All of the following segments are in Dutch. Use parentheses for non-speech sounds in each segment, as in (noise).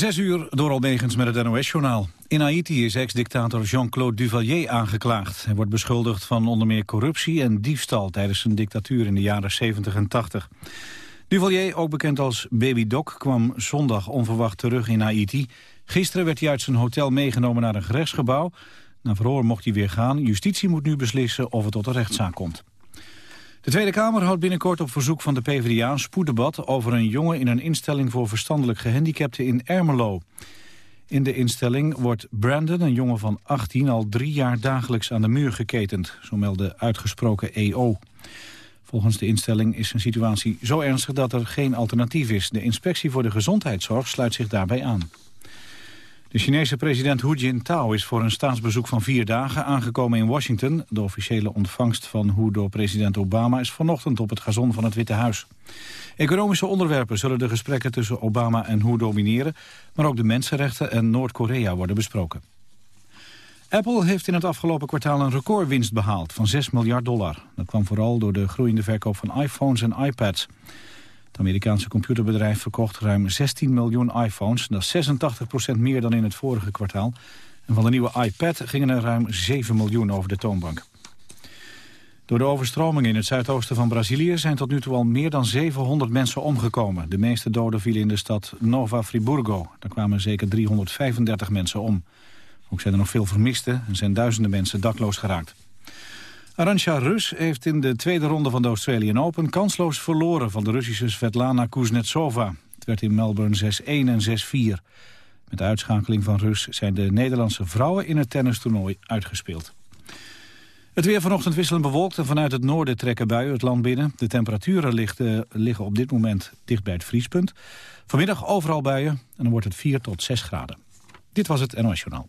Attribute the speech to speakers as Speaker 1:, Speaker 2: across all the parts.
Speaker 1: Zes uur door Almegens met het NOS-journaal. In Haiti is ex-dictator Jean-Claude Duvalier aangeklaagd. Hij wordt beschuldigd van onder meer corruptie en diefstal... tijdens zijn dictatuur in de jaren 70 en 80. Duvalier, ook bekend als Baby Doc, kwam zondag onverwacht terug in Haiti. Gisteren werd hij uit zijn hotel meegenomen naar een gerechtsgebouw. Na verhoor mocht hij weer gaan. Justitie moet nu beslissen of het tot een rechtszaak komt. De Tweede Kamer houdt binnenkort op verzoek van de PvdA een spoeddebat over een jongen in een instelling voor verstandelijk gehandicapten in Ermelo. In de instelling wordt Brandon, een jongen van 18, al drie jaar dagelijks aan de muur geketend, zo meldde uitgesproken EO. Volgens de instelling is zijn situatie zo ernstig dat er geen alternatief is. De inspectie voor de gezondheidszorg sluit zich daarbij aan. De Chinese president Hu Jintao is voor een staatsbezoek van vier dagen aangekomen in Washington. De officiële ontvangst van Hu door president Obama is vanochtend op het gazon van het Witte Huis. Economische onderwerpen zullen de gesprekken tussen Obama en Hu domineren, maar ook de mensenrechten en Noord-Korea worden besproken. Apple heeft in het afgelopen kwartaal een recordwinst behaald van 6 miljard dollar. Dat kwam vooral door de groeiende verkoop van iPhones en iPads. Amerikaanse computerbedrijf verkocht ruim 16 miljoen iPhones. Dat is 86% meer dan in het vorige kwartaal. En van de nieuwe iPad gingen er ruim 7 miljoen over de toonbank. Door de overstromingen in het zuidoosten van Brazilië zijn tot nu toe al meer dan 700 mensen omgekomen. De meeste doden vielen in de stad Nova Friburgo. Daar kwamen zeker 335 mensen om. Ook zijn er nog veel vermisten en zijn duizenden mensen dakloos geraakt. Arantxa Rus heeft in de tweede ronde van de Australian Open kansloos verloren van de Russische Svetlana Kuznetsova. Het werd in Melbourne 6-1 en 6-4. Met de uitschakeling van Rus zijn de Nederlandse vrouwen in het tennistoernooi uitgespeeld. Het weer vanochtend wisselend bewolkt en vanuit het noorden trekken buien het land binnen. De temperaturen liggen, op dit moment dicht bij het vriespunt. Vanmiddag overal buien en dan wordt het 4 tot 6 graden. Dit was het NOS Journaal.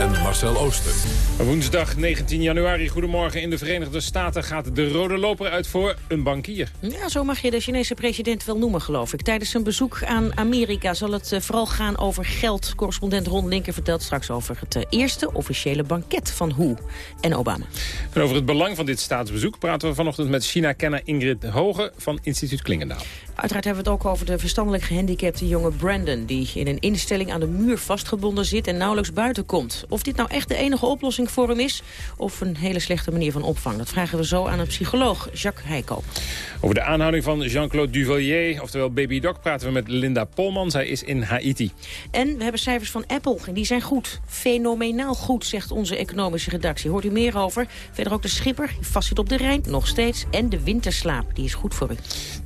Speaker 2: en Marcel Ooster.
Speaker 3: Woensdag 19 januari, goedemorgen. In de Verenigde Staten gaat de rode loper uit voor een bankier.
Speaker 4: Ja, zo mag je de Chinese president wel noemen, geloof ik. Tijdens zijn bezoek aan Amerika zal het eh, vooral gaan over geld. Correspondent Ron Linker vertelt straks over het eh, eerste officiële banket van Hu en Obama.
Speaker 3: En over het belang van dit staatsbezoek praten we vanochtend met China-kenner Ingrid Hoge van instituut Klingendaal.
Speaker 4: Uiteraard hebben we het ook over de verstandelijk gehandicapte jonge Brandon... die in een instelling aan de muur vastgebonden zit en nauwelijks buiten komt. Of dit nou echt de enige oplossing voor hem is... of een hele slechte manier van opvang. Dat vragen we zo aan een psycholoog, Jacques Heikoop.
Speaker 3: Over de aanhouding van Jean-Claude Duvalier, oftewel Baby Doc... praten we met Linda Polman. Zij is in Haiti.
Speaker 4: En we hebben cijfers van Apple en die zijn goed. Fenomenaal goed, zegt onze economische redactie. Hoort u meer over? Verder ook de schipper, die vast zit op de Rijn, nog steeds. En de winterslaap, die is goed voor u.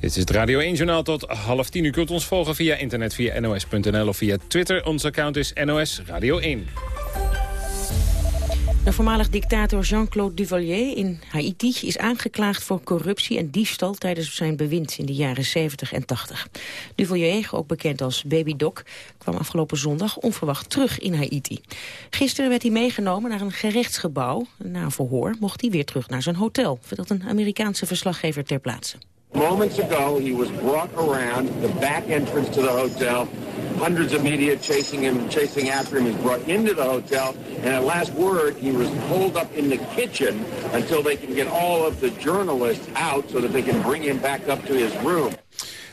Speaker 3: Dit is het Radio 1 Journaal tot half tien. U kunt ons volgen via internet, via nos.nl of via Twitter. Ons account is NOS Radio 1.
Speaker 4: De voormalig dictator Jean-Claude Duvalier in Haiti is aangeklaagd voor corruptie en diefstal tijdens zijn bewind in de jaren 70 en 80. Duvalier, ook bekend als Baby Doc, kwam afgelopen zondag onverwacht terug in Haiti. Gisteren werd hij meegenomen naar een gerechtsgebouw. Na verhoor mocht hij weer terug naar zijn hotel, vertelt een Amerikaanse verslaggever ter plaatse.
Speaker 5: Moments ago, he was brought around the back entrance to the hotel. Hundreds of media chasing him, chasing after him. He's brought into the hotel, and at last word, he was pulled up in the kitchen until they can get all of the journalists out so that they can bring him back up to his room.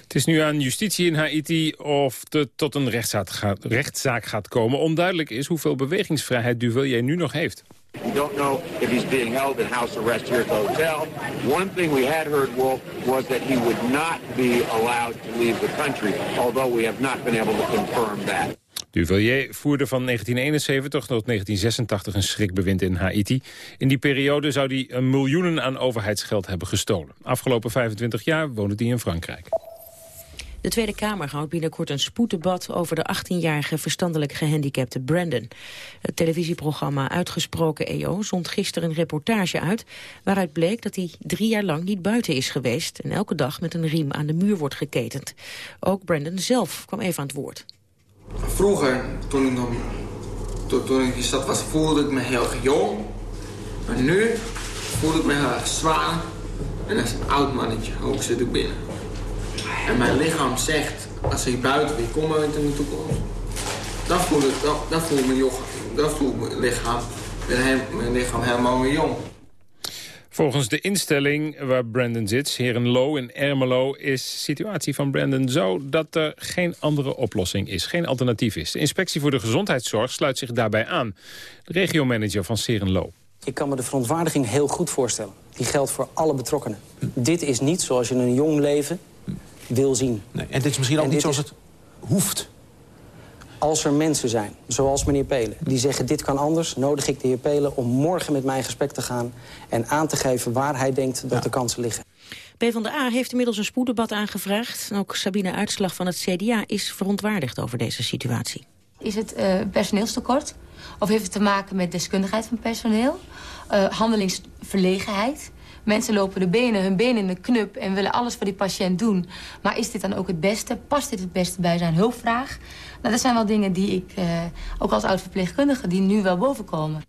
Speaker 3: Het is nu aan justitie in Haiti of het tot een rechtszaak gaat, rechtszaak gaat komen. Onduidelijk is hoeveel bewegingsvrijheid Duvalier nu nog heeft.
Speaker 5: We don't know if he's being held in house arrest here at the hotel. One thing we had heard, Wolf, was that he would not be allowed to leave the country, although we have not been able to confirm that.
Speaker 3: Duvalier voerde van 1971 tot 1986 een schrikbewind in Haiti. In die periode zou hij miljoenen aan overheidsgeld hebben gestolen. Afgelopen 25 jaar woonde hij in Frankrijk.
Speaker 4: De Tweede Kamer houdt binnenkort een spoeddebat over de 18-jarige verstandelijk gehandicapte Brandon. Het televisieprogramma Uitgesproken EO zond gisteren een reportage uit... waaruit bleek dat hij drie jaar lang niet buiten is geweest... en elke dag met een riem aan de muur wordt geketend. Ook Brandon zelf kwam even aan het woord.
Speaker 6: Vroeger, toen ik, nog, toen, toen ik in stad was, voelde ik me heel jong. Maar nu voel ik me heel zwaar en als een oud mannetje. Ook zit ik binnen. En mijn lichaam zegt, als ik buiten weer kom in de toekomst, dan voel ik, dan, dan voel mijn, dan voel mijn lichaam, mijn lichaam helemaal weer jong.
Speaker 3: Volgens de instelling waar Brandon zit, Herenlo in Ermelo... is de situatie van Brandon zo dat er geen andere oplossing is. Geen alternatief is. De inspectie voor de gezondheidszorg sluit zich daarbij aan. De regiomanager van Serenlo.
Speaker 7: Ik kan me de verontwaardiging heel goed voorstellen. Die geldt voor alle betrokkenen. Dit is niet zoals je een jong leven wil zien.
Speaker 8: Nee, en dit is misschien ook niet zoals het hoeft.
Speaker 7: Als er mensen zijn, zoals meneer Pelen, die zeggen dit kan anders... nodig ik de heer Pelen om morgen met mij in gesprek te gaan... en aan te geven waar hij denkt dat de kansen liggen.
Speaker 4: PvdA heeft inmiddels een spoeddebat aangevraagd. En ook Sabine Uitslag van het CDA is verontwaardigd over deze situatie.
Speaker 9: Is het uh, personeelstekort? Of heeft het te maken met deskundigheid van personeel? Uh, handelingsverlegenheid? Mensen lopen de benen, hun benen in de knup en willen alles voor die patiënt doen. Maar is dit dan ook het beste? Past dit het beste bij zijn hulpvraag? Nou, dat zijn wel dingen die ik, uh, ook als oud-verpleegkundige, die nu wel bovenkomen.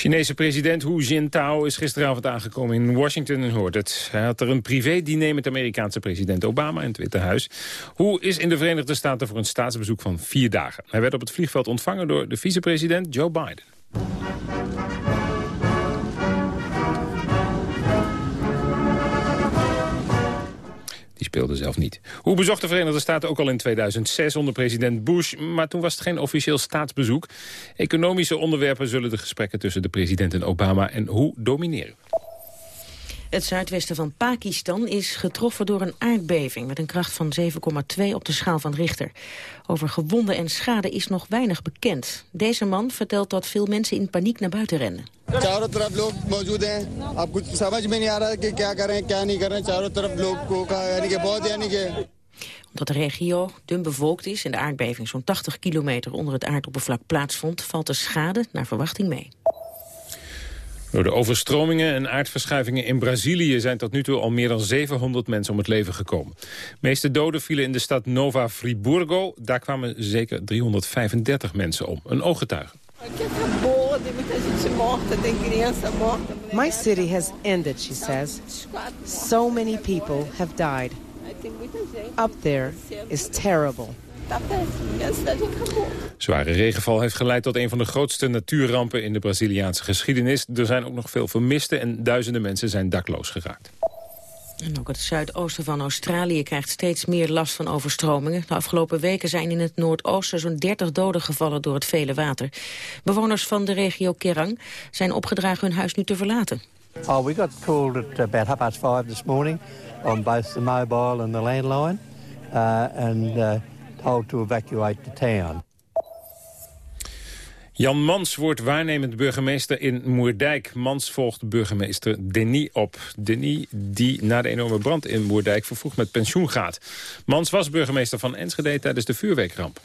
Speaker 3: Chinese president Hu Jintao is gisteravond aangekomen in Washington en hoort het. Hij had er een privé-diner met Amerikaanse president Obama in het Witte Huis. Hu is in de Verenigde Staten voor een staatsbezoek van vier dagen. Hij werd op het vliegveld ontvangen door de vicepresident Joe Biden. Speelde zelf niet. Hoe bezocht de Verenigde Staten ook al in 2006 onder president Bush... maar toen was het geen officieel staatsbezoek. Economische onderwerpen zullen de gesprekken tussen de president en Obama... en hoe domineren.
Speaker 4: Het zuidwesten van Pakistan is getroffen door een aardbeving... met een kracht van 7,2 op de schaal van Richter. Over gewonden en schade is nog weinig bekend. Deze man vertelt dat veel mensen in paniek naar buiten rennen. Omdat de regio dun bevolkt is en de aardbeving zo'n 80 kilometer onder het aardoppervlak plaatsvond... valt de schade naar verwachting mee.
Speaker 3: Door de overstromingen en aardverschuivingen in Brazilië zijn tot nu toe al meer dan 700 mensen om het leven gekomen. De meeste doden vielen in de stad Nova Friburgo. Daar kwamen zeker 335 mensen om. Een ooggetuige.
Speaker 10: My city has ended, she says. So many people have died. Up there is terrible.
Speaker 3: Zware regenval heeft geleid tot een van de grootste natuurrampen in de Braziliaanse geschiedenis. Er zijn ook nog veel vermisten en duizenden mensen zijn dakloos geraakt.
Speaker 4: En ook het zuidoosten van Australië krijgt steeds meer last van overstromingen. De afgelopen weken zijn in het noordoosten zo'n 30 doden gevallen door het vele water. Bewoners van de regio Kerang zijn opgedragen hun huis nu te verlaten.
Speaker 11: Oh, we got called at about half past five this morning on both the mobile and the landline. Uh, and uh, told to evacuate the town.
Speaker 3: Jan Mans wordt waarnemend burgemeester in Moerdijk. Mans volgt burgemeester Denis op. Denis die na de enorme brand in Moerdijk vervroegd met pensioen gaat. Mans was burgemeester van Enschede tijdens de vuurwerkramp.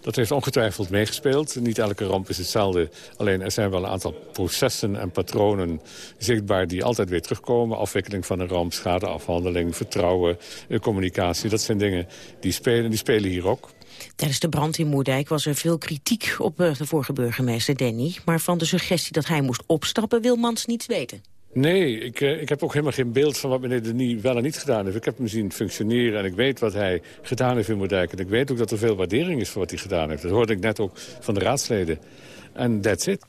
Speaker 12: Dat heeft ongetwijfeld meegespeeld. Niet elke ramp is hetzelfde. Alleen er zijn wel een aantal processen en patronen zichtbaar... die altijd weer terugkomen. Afwikkeling van een ramp, schadeafhandeling, vertrouwen, eh, communicatie. Dat zijn dingen die spelen. Die spelen hier ook.
Speaker 4: Tijdens de brand in Moerdijk was er veel kritiek op eh, de vorige burgemeester Danny. Maar van de suggestie dat hij moest opstappen wil Mans niets weten.
Speaker 12: Nee, ik, eh, ik heb ook helemaal geen beeld van wat meneer Denis wel en niet gedaan heeft. Ik heb hem zien functioneren en ik weet wat hij gedaan heeft in Moerdijk. En ik weet ook dat er veel waardering is voor wat hij gedaan heeft. Dat hoorde ik net ook van de raadsleden. En that's it.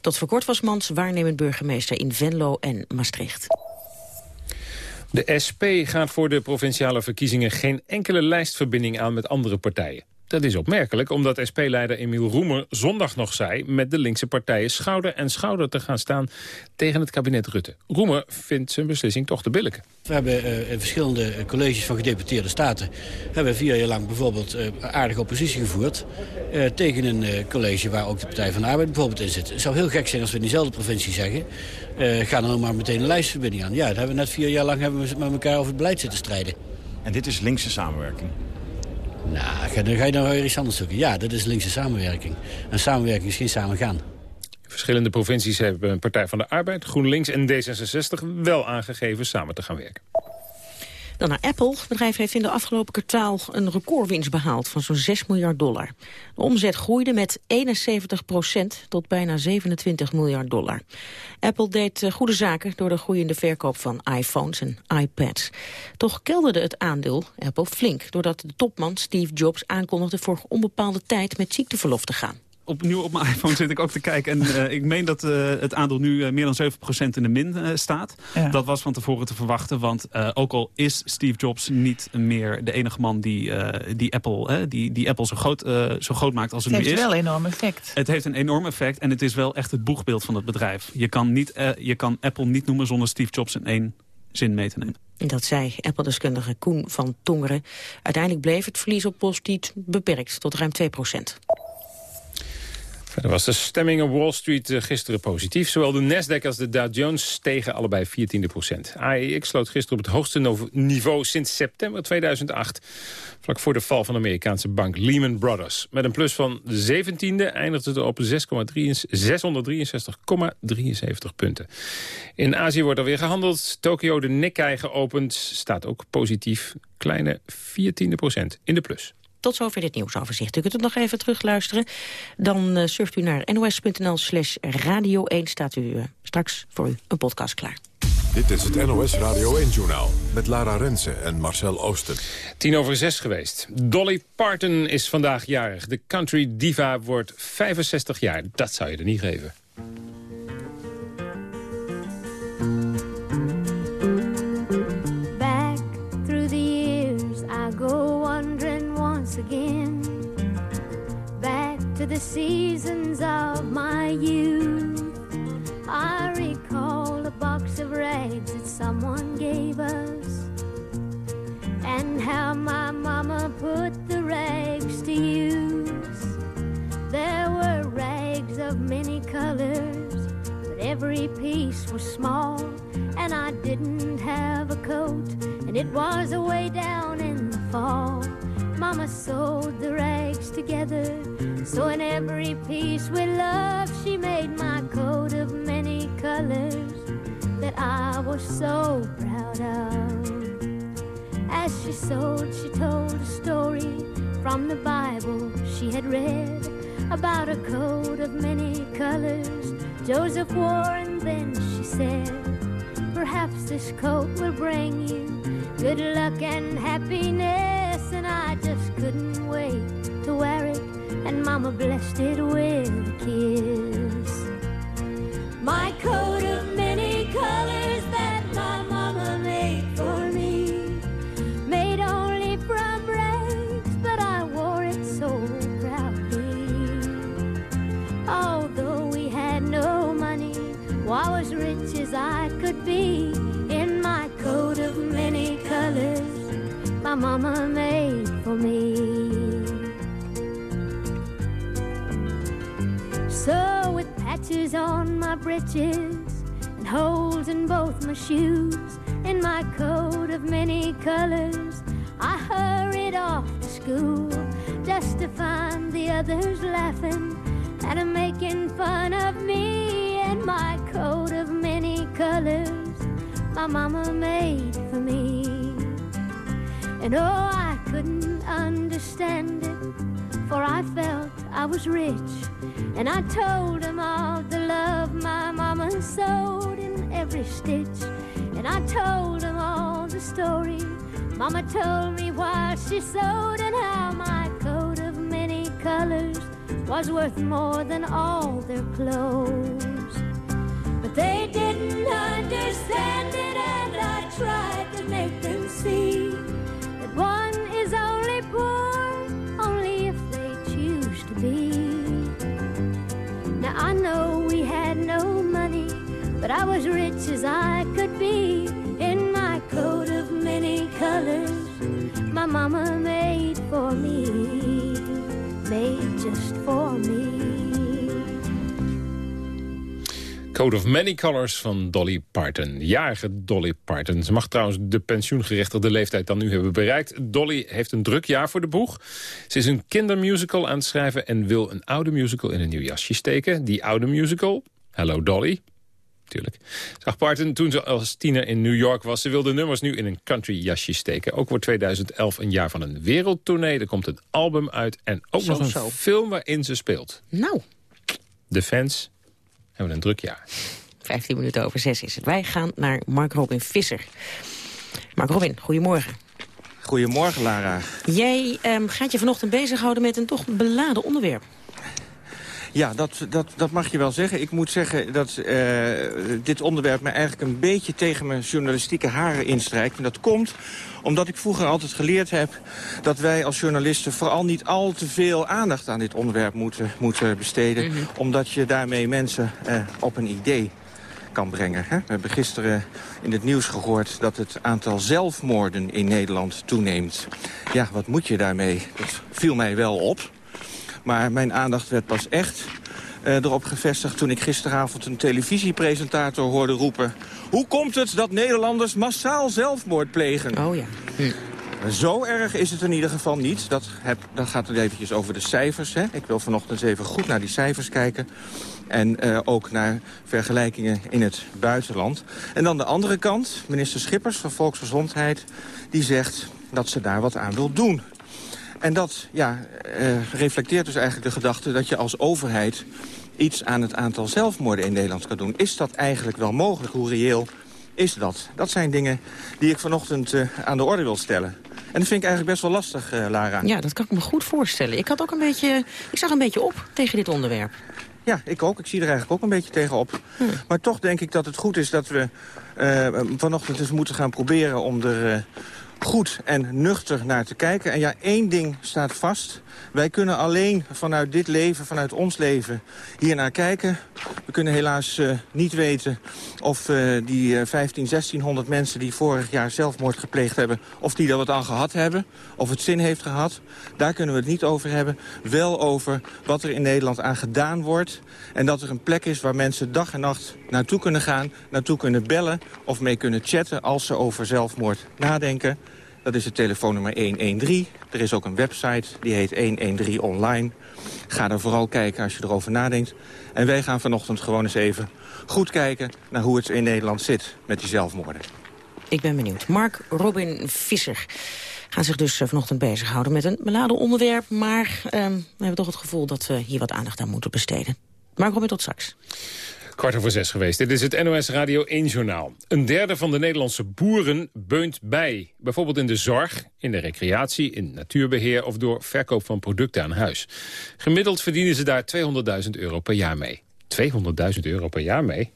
Speaker 4: Tot voor kort was Mans waarnemend burgemeester in Venlo en Maastricht.
Speaker 3: De SP gaat voor de provinciale verkiezingen geen enkele lijstverbinding aan met andere partijen. Dat is opmerkelijk, omdat SP-leider Emiel Roemer zondag nog zei... met de linkse partijen schouder en schouder te gaan staan tegen het kabinet Rutte. Roemer vindt zijn beslissing toch te billijke.
Speaker 13: We hebben uh, in verschillende colleges van gedeputeerde staten... hebben vier jaar lang bijvoorbeeld uh, aardige oppositie gevoerd... Uh, tegen een college waar ook de Partij van de Arbeid bijvoorbeeld in zit. Het zou heel gek zijn als we in diezelfde provincie zeggen... ga dan maar meteen een lijstverbinding aan. Ja, dat hebben we net vier jaar lang hebben we met elkaar over het beleid zitten strijden.
Speaker 8: En dit is linkse samenwerking?
Speaker 13: Nou, dan ga je dan weer iets anders zoeken. Ja, dat is linkse samenwerking. En samenwerking is geen samengaan.
Speaker 3: Verschillende provincies hebben Partij van de Arbeid, GroenLinks en D66 wel aangegeven samen te gaan werken.
Speaker 4: Dan naar Apple. Het bedrijf heeft in de afgelopen kwartaal een recordwinst behaald van zo'n 6 miljard dollar. De omzet groeide met 71 procent tot bijna 27 miljard dollar. Apple deed eh, goede zaken door de groeiende verkoop van iPhones en iPads. Toch kelderde het aandeel Apple flink doordat de topman Steve Jobs aankondigde voor onbepaalde tijd met ziekteverlof te gaan.
Speaker 14: Opnieuw op mijn (laughs) iPhone zit ik ook te kijken. En uh, ik meen dat uh, het aandeel nu uh, meer dan 7% in de min staat. Ja. Dat was van tevoren te verwachten. Want ook al is Steve Jobs niet meer de enige man die, die, Apple, die, die Apple zo groot, zo groot maakt als het,
Speaker 15: het
Speaker 14: nu is.
Speaker 15: Het heeft wel een enorm effect.
Speaker 14: Het heeft een enorm effect. En het is wel echt het boegbeeld van het bedrijf. Je kan, niet, je kan Apple niet noemen zonder Steve Jobs in één zin mee te nemen.
Speaker 4: Dat zei Apple-deskundige Koen van Tongeren. Uiteindelijk bleef het verlies op Post beperkt tot ruim 2 procent.
Speaker 3: Verder was de stemming op Wall Street eh, gisteren positief. Zowel de Nasdaq als de Dow Jones stegen allebei 14 procent. AEX sloot gisteren op het hoogste niveau sinds september 2008. Vlak voor de val van de Amerikaanse bank Lehman Brothers. Met een plus van 17e eindigde het op 663,73 punten. In Azië wordt er weer gehandeld. Tokio de Nikkei geopend. Staat ook positief. Kleine 14 procent in de plus.
Speaker 4: Tot zover dit nieuwsoverzicht. U kunt het nog even terugluisteren. Dan uh, surft u naar nos.nl slash radio 1. Staat u uh, straks voor u een podcast klaar.
Speaker 2: Dit is het NOS Radio 1-journaal met Lara Rensen en Marcel Oosten.
Speaker 3: Tien over zes geweest. Dolly Parton is vandaag jarig. De country diva wordt 65 jaar. Dat zou je er niet geven.
Speaker 16: Just to find the others laughing And making fun of me And my coat of many colors My mama made for me. And oh, I couldn't understand it For I felt I was rich. And I told them all the love my mama sewed in every stitch. And I told them all the story Mama told me while she sewed And how my colors Was worth more than all their clothes. But they didn't understand it And I tried to make them see That one is only poor Only if they choose to be. Now I know we had no money But I was rich as I could be In my coat of many colors. My mama made for me For me
Speaker 3: Code of Many Colors van Dolly Parton. Jarige Dolly Parton. Ze mag trouwens de pensioengerechtigde leeftijd dan nu hebben bereikt. Dolly heeft een druk jaar voor de boeg. Ze is een kindermusical aan het schrijven... en wil een oude musical in een nieuw jasje steken. Die oude musical, Hello Dolly, tuurlijk. Zag Parton toen ze als tiener in New York was. Ze wilde nummers nu in een country jasje steken. Ook wordt 2011 een jaar van een wereldtournee. Er komt een album uit en ook
Speaker 4: Zo,
Speaker 3: nog een
Speaker 4: zo.
Speaker 3: film waarin ze speelt.
Speaker 4: Nou,
Speaker 3: De fans hebben een druk jaar.
Speaker 4: 15 minuten over 6 is het. Wij gaan naar Mark Robin Visser. Mark Robin, goedemorgen.
Speaker 17: Goedemorgen, Lara.
Speaker 4: Jij ehm, gaat je vanochtend bezighouden met een toch beladen onderwerp.
Speaker 15: Ja, dat, dat, dat mag je wel zeggen. Ik moet zeggen dat uh, dit onderwerp me eigenlijk een beetje tegen mijn journalistieke haren instrijkt. En dat komt omdat ik vroeger altijd geleerd heb dat wij als journalisten vooral niet al te veel aandacht aan dit onderwerp moeten, moeten besteden. Mhm. Omdat je daarmee mensen uh, op een idee kan brengen. Hè? We hebben gisteren in het nieuws gehoord dat het aantal zelfmoorden in Nederland toeneemt. Ja, wat moet je daarmee? Dat viel mij wel op. Maar mijn aandacht werd pas echt uh, erop gevestigd toen ik gisteravond een televisiepresentator hoorde roepen... Hoe komt het dat Nederlanders massaal zelfmoord plegen?
Speaker 4: Oh ja. Hm.
Speaker 15: Zo erg is het in ieder geval niet. Dat, heb, dan gaat het eventjes over de cijfers. Hè. Ik wil vanochtend even goed naar die cijfers kijken. En uh, ook naar vergelijkingen in het buitenland. En dan de andere kant, minister Schippers van Volksgezondheid... die zegt dat ze daar wat aan wil doen. En dat ja, uh, reflecteert dus eigenlijk de gedachte dat je als overheid iets aan het aantal zelfmoorden in Nederland kan doen. Is dat eigenlijk wel mogelijk? Hoe reëel is dat? Dat zijn dingen die ik vanochtend uh, aan de orde wil stellen. En dat vind ik eigenlijk best wel lastig, uh, Lara.
Speaker 4: Ja, dat kan ik me goed voorstellen. Ik, had ook een beetje, ik zag een beetje op tegen dit onderwerp.
Speaker 15: Ja, ik ook. Ik zie er eigenlijk ook een beetje tegenop. Hm. Maar toch denk ik dat het goed is dat we uh, vanochtend eens moeten gaan proberen... om er goed en nuchter naar te kijken. En ja, één ding staat vast. Wij kunnen alleen vanuit dit leven, vanuit ons leven, hier naar kijken. We kunnen helaas uh, niet weten of uh, die uh, 15, 1600 mensen die vorig jaar zelfmoord gepleegd hebben... of die er wat aan gehad hebben, of het zin heeft gehad. Daar kunnen we het niet over hebben. Wel over wat er in Nederland aan gedaan wordt. En dat er een plek is waar mensen dag en nacht naartoe kunnen gaan... naartoe kunnen bellen of mee kunnen chatten als ze over zelfmoord nadenken. Dat is het telefoonnummer 113. Er is ook een website, die heet 113 online. Ga er vooral kijken als je erover nadenkt. En wij gaan vanochtend gewoon eens even goed kijken... naar hoe het in Nederland zit met die zelfmoorden.
Speaker 4: Ik ben benieuwd. Mark Robin Visser gaan zich dus eh, vanochtend bezighouden met een beladen onderwerp. Maar eh, we hebben toch het gevoel dat we hier wat aandacht aan moeten besteden. Mark Robin, tot straks.
Speaker 3: Kwart over zes geweest. Dit is het NOS Radio 1-journaal. Een derde van de Nederlandse boeren beunt bij. Bijvoorbeeld in de zorg, in de recreatie, in natuurbeheer... of door verkoop van producten aan huis. Gemiddeld verdienen ze daar 200.000 euro per jaar mee. 200.000 euro per jaar mee?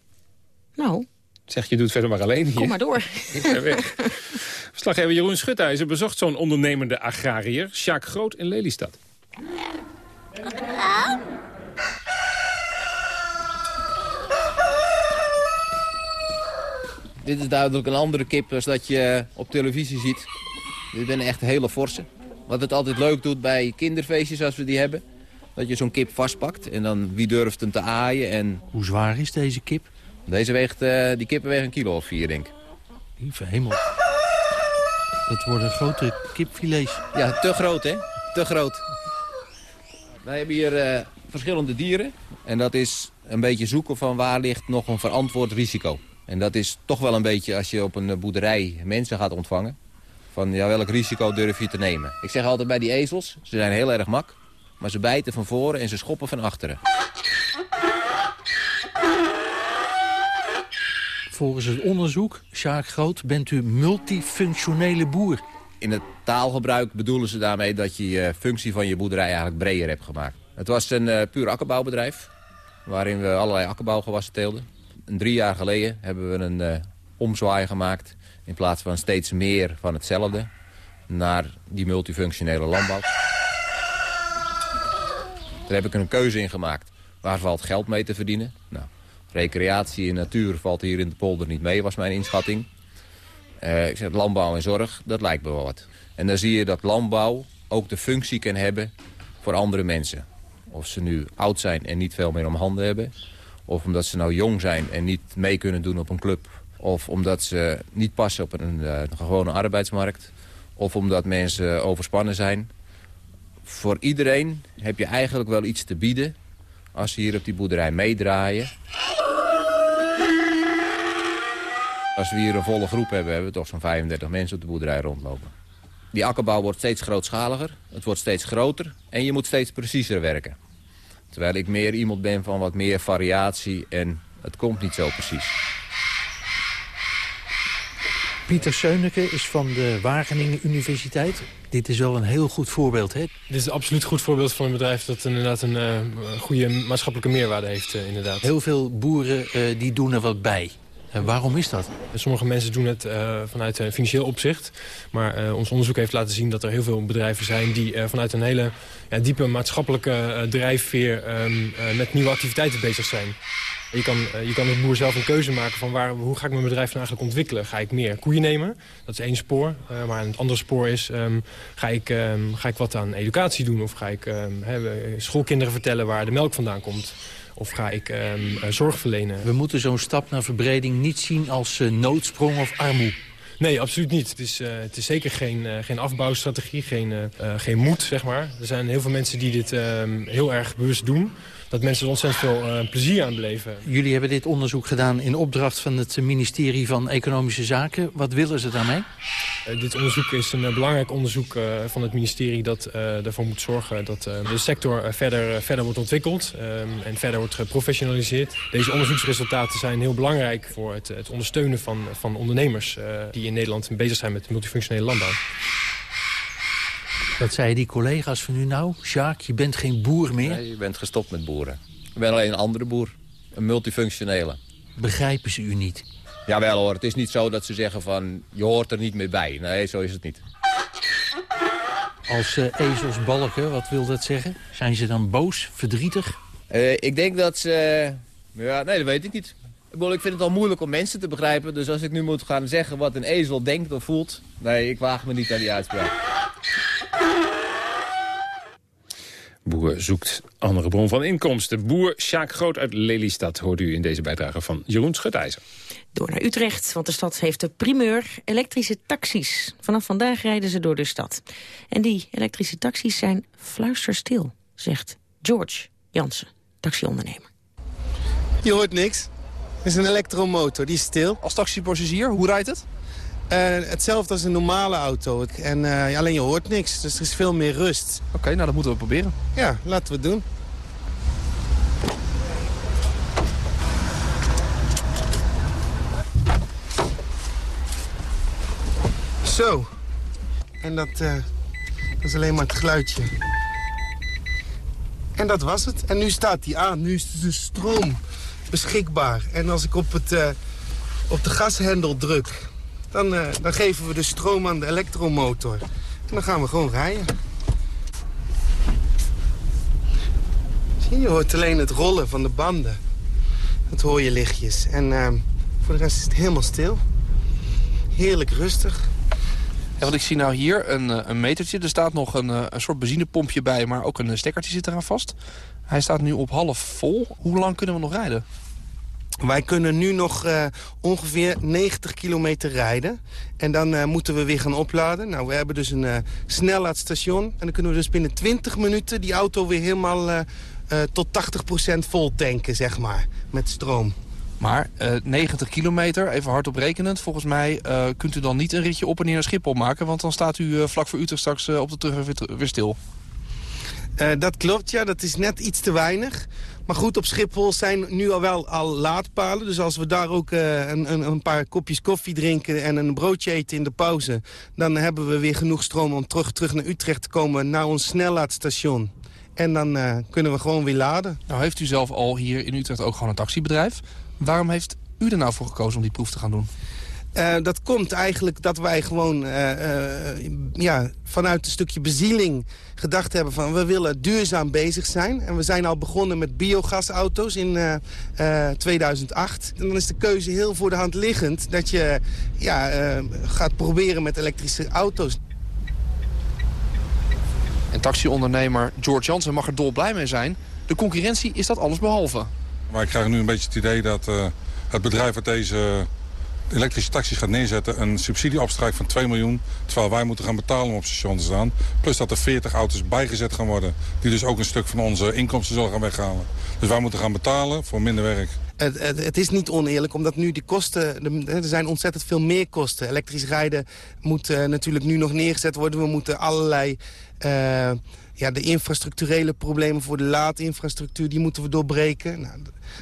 Speaker 4: Nou...
Speaker 3: Zeg, je doet verder maar alleen hier.
Speaker 4: Kom maar door. (laughs)
Speaker 3: Ik weg. Verslaggever Jeroen Schutijzer bezocht zo'n ondernemende agrariër... Sjaak Groot in Lelystad.
Speaker 17: Dit is duidelijk een andere kip als dat je op televisie ziet. Dit ben echt hele forse. Wat het altijd leuk doet bij kinderfeestjes als we die hebben. Dat je zo'n kip vastpakt en dan wie durft hem te aaien. En...
Speaker 18: Hoe zwaar is deze kip?
Speaker 17: Deze weegt, uh, die kippen wegen een kilo of vier, denk ik.
Speaker 18: Lieve hemel. Dat worden grote kipfilets.
Speaker 17: Ja, te groot, hè? Te groot. Wij hebben hier uh, verschillende dieren. En dat is een beetje zoeken van waar ligt nog een verantwoord risico. En dat is toch wel een beetje als je op een boerderij mensen gaat ontvangen. Van ja, welk risico durf je te nemen? Ik zeg altijd bij die ezels, ze zijn heel erg mak. Maar ze bijten van voren en ze schoppen van achteren.
Speaker 18: Volgens het onderzoek, Sjaak Groot, bent u multifunctionele boer.
Speaker 17: In het taalgebruik bedoelen ze daarmee dat je je functie van je boerderij eigenlijk breder hebt gemaakt. Het was een uh, puur akkerbouwbedrijf, waarin we allerlei akkerbouwgewassen teelden drie jaar geleden hebben we een uh, omzwaai gemaakt. In plaats van steeds meer van hetzelfde. Naar die multifunctionele landbouw. Daar heb ik een keuze in gemaakt. Waar valt geld mee te verdienen? Nou, recreatie en natuur valt hier in de polder niet mee, was mijn inschatting. Uh, ik zeg landbouw en zorg, dat lijkt me wel wat. En dan zie je dat landbouw ook de functie kan hebben voor andere mensen. Of ze nu oud zijn en niet veel meer om handen hebben... Of omdat ze nou jong zijn en niet mee kunnen doen op een club. Of omdat ze niet passen op een, uh, gewone arbeidsmarkt. Of omdat mensen overspannen zijn. Voor iedereen heb je eigenlijk wel iets te bieden als ze hier op die boerderij meedraaien. Als we hier een volle groep hebben, hebben we toch zo'n 35 mensen op de boerderij rondlopen. Die akkerbouw wordt steeds grootschaliger, het wordt steeds groter en je moet steeds preciezer werken. Terwijl ik meer iemand ben van wat meer variatie en het komt niet zo precies.
Speaker 18: Pieter Seuneke is van de Wageningen Universiteit. Dit is wel een heel goed voorbeeld, hè?
Speaker 19: Dit is absoluut een goed voorbeeld van een bedrijf... dat inderdaad een uh, goede maatschappelijke meerwaarde heeft, uh, inderdaad.
Speaker 18: Heel veel boeren uh, die doen er wat bij. Waarom is dat?
Speaker 19: Sommige mensen doen het uh, vanuit een financieel opzicht. Maar uh, ons onderzoek heeft laten zien dat er heel veel bedrijven zijn... die uh, vanuit een hele ja, diepe maatschappelijke drijfveer um, met nieuwe activiteiten bezig zijn. Je kan, je kan als boer zelf een keuze maken van waar, hoe ga ik mijn bedrijf nou eigenlijk ontwikkelen. Ga ik meer koeien nemen? Dat is één spoor. maar een ander spoor is, um, ga, ik, um, ga ik wat aan educatie doen? Of ga ik schoolkinderen vertellen waar de melk vandaan komt? Of ga ik um, zorg verlenen?
Speaker 18: We moeten zo'n stap naar verbreding niet zien als uh, noodsprong of armoede.
Speaker 19: Nee, absoluut niet. Het is, uh, het is zeker geen, uh, geen afbouwstrategie, geen, geen moed, zeg maar. Er zijn heel veel mensen die dit ehm, heel erg bewust doen dat mensen er ontzettend veel uh, plezier aan beleven.
Speaker 18: Jullie hebben dit onderzoek gedaan in opdracht van het ministerie van Economische Zaken. Wat willen ze daarmee?
Speaker 19: Uh, dit onderzoek is een uh, belangrijk onderzoek van het ministerie dat ervoor moet zorgen dat de sector verder, verder wordt ontwikkeld um, en verder wordt geprofessionaliseerd. Deze onderzoeksresultaten zijn heel belangrijk voor het, het ondersteunen van, van ondernemers die in Nederland bezig zijn met multifunctionele landbouw.
Speaker 18: Wat zeiden die collega's van u nou? Jacques, je bent geen boer meer?
Speaker 17: Nee, je bent gestopt met boeren. Ik ben alleen een andere boer. Een multifunctionele.
Speaker 18: Begrijpen ze u niet?
Speaker 17: Jawel hoor, het is niet zo dat ze zeggen van... je hoort er niet meer bij. Nee, zo is het niet.
Speaker 18: Als uh, ezelsbalken, wat wil dat zeggen? Zijn ze dan boos, verdrietig?
Speaker 17: Uh, ik denk dat ze... ja, nee, dat weet ik niet. Ik vind het al moeilijk om mensen te begrijpen. Dus als ik nu moet gaan zeggen wat een ezel denkt of voelt... nee, ik waag me niet aan die uitspraak.
Speaker 3: Boer zoekt andere bron van inkomsten. Boer Sjaak Groot uit Lelystad hoort u in deze bijdrage van Jeroen Schutijzer.
Speaker 4: Door naar Utrecht, want de stad heeft de primeur elektrische taxis. Vanaf vandaag rijden ze door de stad. En die elektrische taxis zijn fluisterstil, zegt George Jansen, taxiondernemer.
Speaker 20: Je hoort niks. Het is een elektromotor, die is stil.
Speaker 21: Als taxipassagier, hoe rijdt het?
Speaker 20: Uh, hetzelfde als een normale auto. En, uh, alleen je hoort niks, dus er is veel meer rust.
Speaker 21: Oké, okay, nou dat moeten we proberen.
Speaker 20: Ja, laten we het doen. Zo. En dat, uh, dat is alleen maar het geluidje. En dat was het. En nu staat hij aan. Nu is de stroom beschikbaar. En als ik op, het, op de gashendel druk dan, uh, dan geven we de stroom aan de elektromotor. En dan gaan we gewoon rijden. Zie je, hoort alleen het rollen van de banden. Dat hoor je lichtjes. En uh, voor de rest is het helemaal stil. Heerlijk rustig.
Speaker 21: Ja, want ik zie nou hier een, eh, een metertje. Er staat nog een, een soort benzinepompje bij, maar ook een stekkertje zit eraan vast. Hij staat nu op half vol. Hoe lang kunnen we nog rijden?
Speaker 20: Wij kunnen nu nog ongeveer 90 kilometer rijden. En dan moeten we weer gaan opladen. Nou, we hebben dus een uh, snellaadstation. En dan kunnen we dus binnen 20 minuten die auto weer helemaal tot 80% vol tanken, zeg maar. Met stroom.
Speaker 21: Maar 90 kilometer, even hardop rekenend. Volgens mij kunt u dan niet een ritje op en neer naar Schiphol maken. Want dan staat u vlak voor Utrecht straks op de terug weer, weer stil.
Speaker 20: dat klopt, ja. Dat is net iets te weinig. Maar goed, op Schiphol zijn nu al wel al laadpalen. Dus als we daar ook uh, een, een, een, paar kopjes koffie drinken en een broodje eten in de pauze... dan hebben we weer genoeg stroom om terug, terug naar Utrecht te komen naar ons snellaadstation. En dan uh, kunnen we gewoon weer laden.
Speaker 21: Nou heeft u zelf al hier in Utrecht ook gewoon een taxibedrijf. Waarom heeft u er nou voor gekozen om die proef te gaan doen?
Speaker 20: Uh, dat komt eigenlijk dat wij gewoon uh, uh, ja, vanuit een stukje bezieling gedacht hebben van... we willen duurzaam bezig zijn. En we zijn al begonnen met biogasauto's in 2008. En dan is de keuze heel voor de hand liggend... dat je ja, gaat proberen met elektrische auto's.
Speaker 21: En taxiondernemer George Jansen mag er dolblij mee zijn. De concurrentie is dat alles behalve.
Speaker 22: Maar ik krijg nu een beetje het idee dat het bedrijf dat deze elektrische taxis gaat neerzetten... een subsidie opstrijkt van 2 miljoen... terwijl wij moeten gaan betalen om op station te staan. Plus dat er 40 auto's bijgezet gaan worden... die dus ook een stuk van onze inkomsten zullen gaan weghalen. Dus wij moeten gaan betalen voor minder werk.
Speaker 20: Het, het, is niet oneerlijk, omdat nu die kosten... Er zijn ontzettend veel meer kosten. Elektrisch rijden moet uh, natuurlijk nu nog neergezet worden. We moeten allerlei... Uh, ja, de infrastructurele problemen voor de laadinfrastructuur... die moeten we doorbreken. Nou,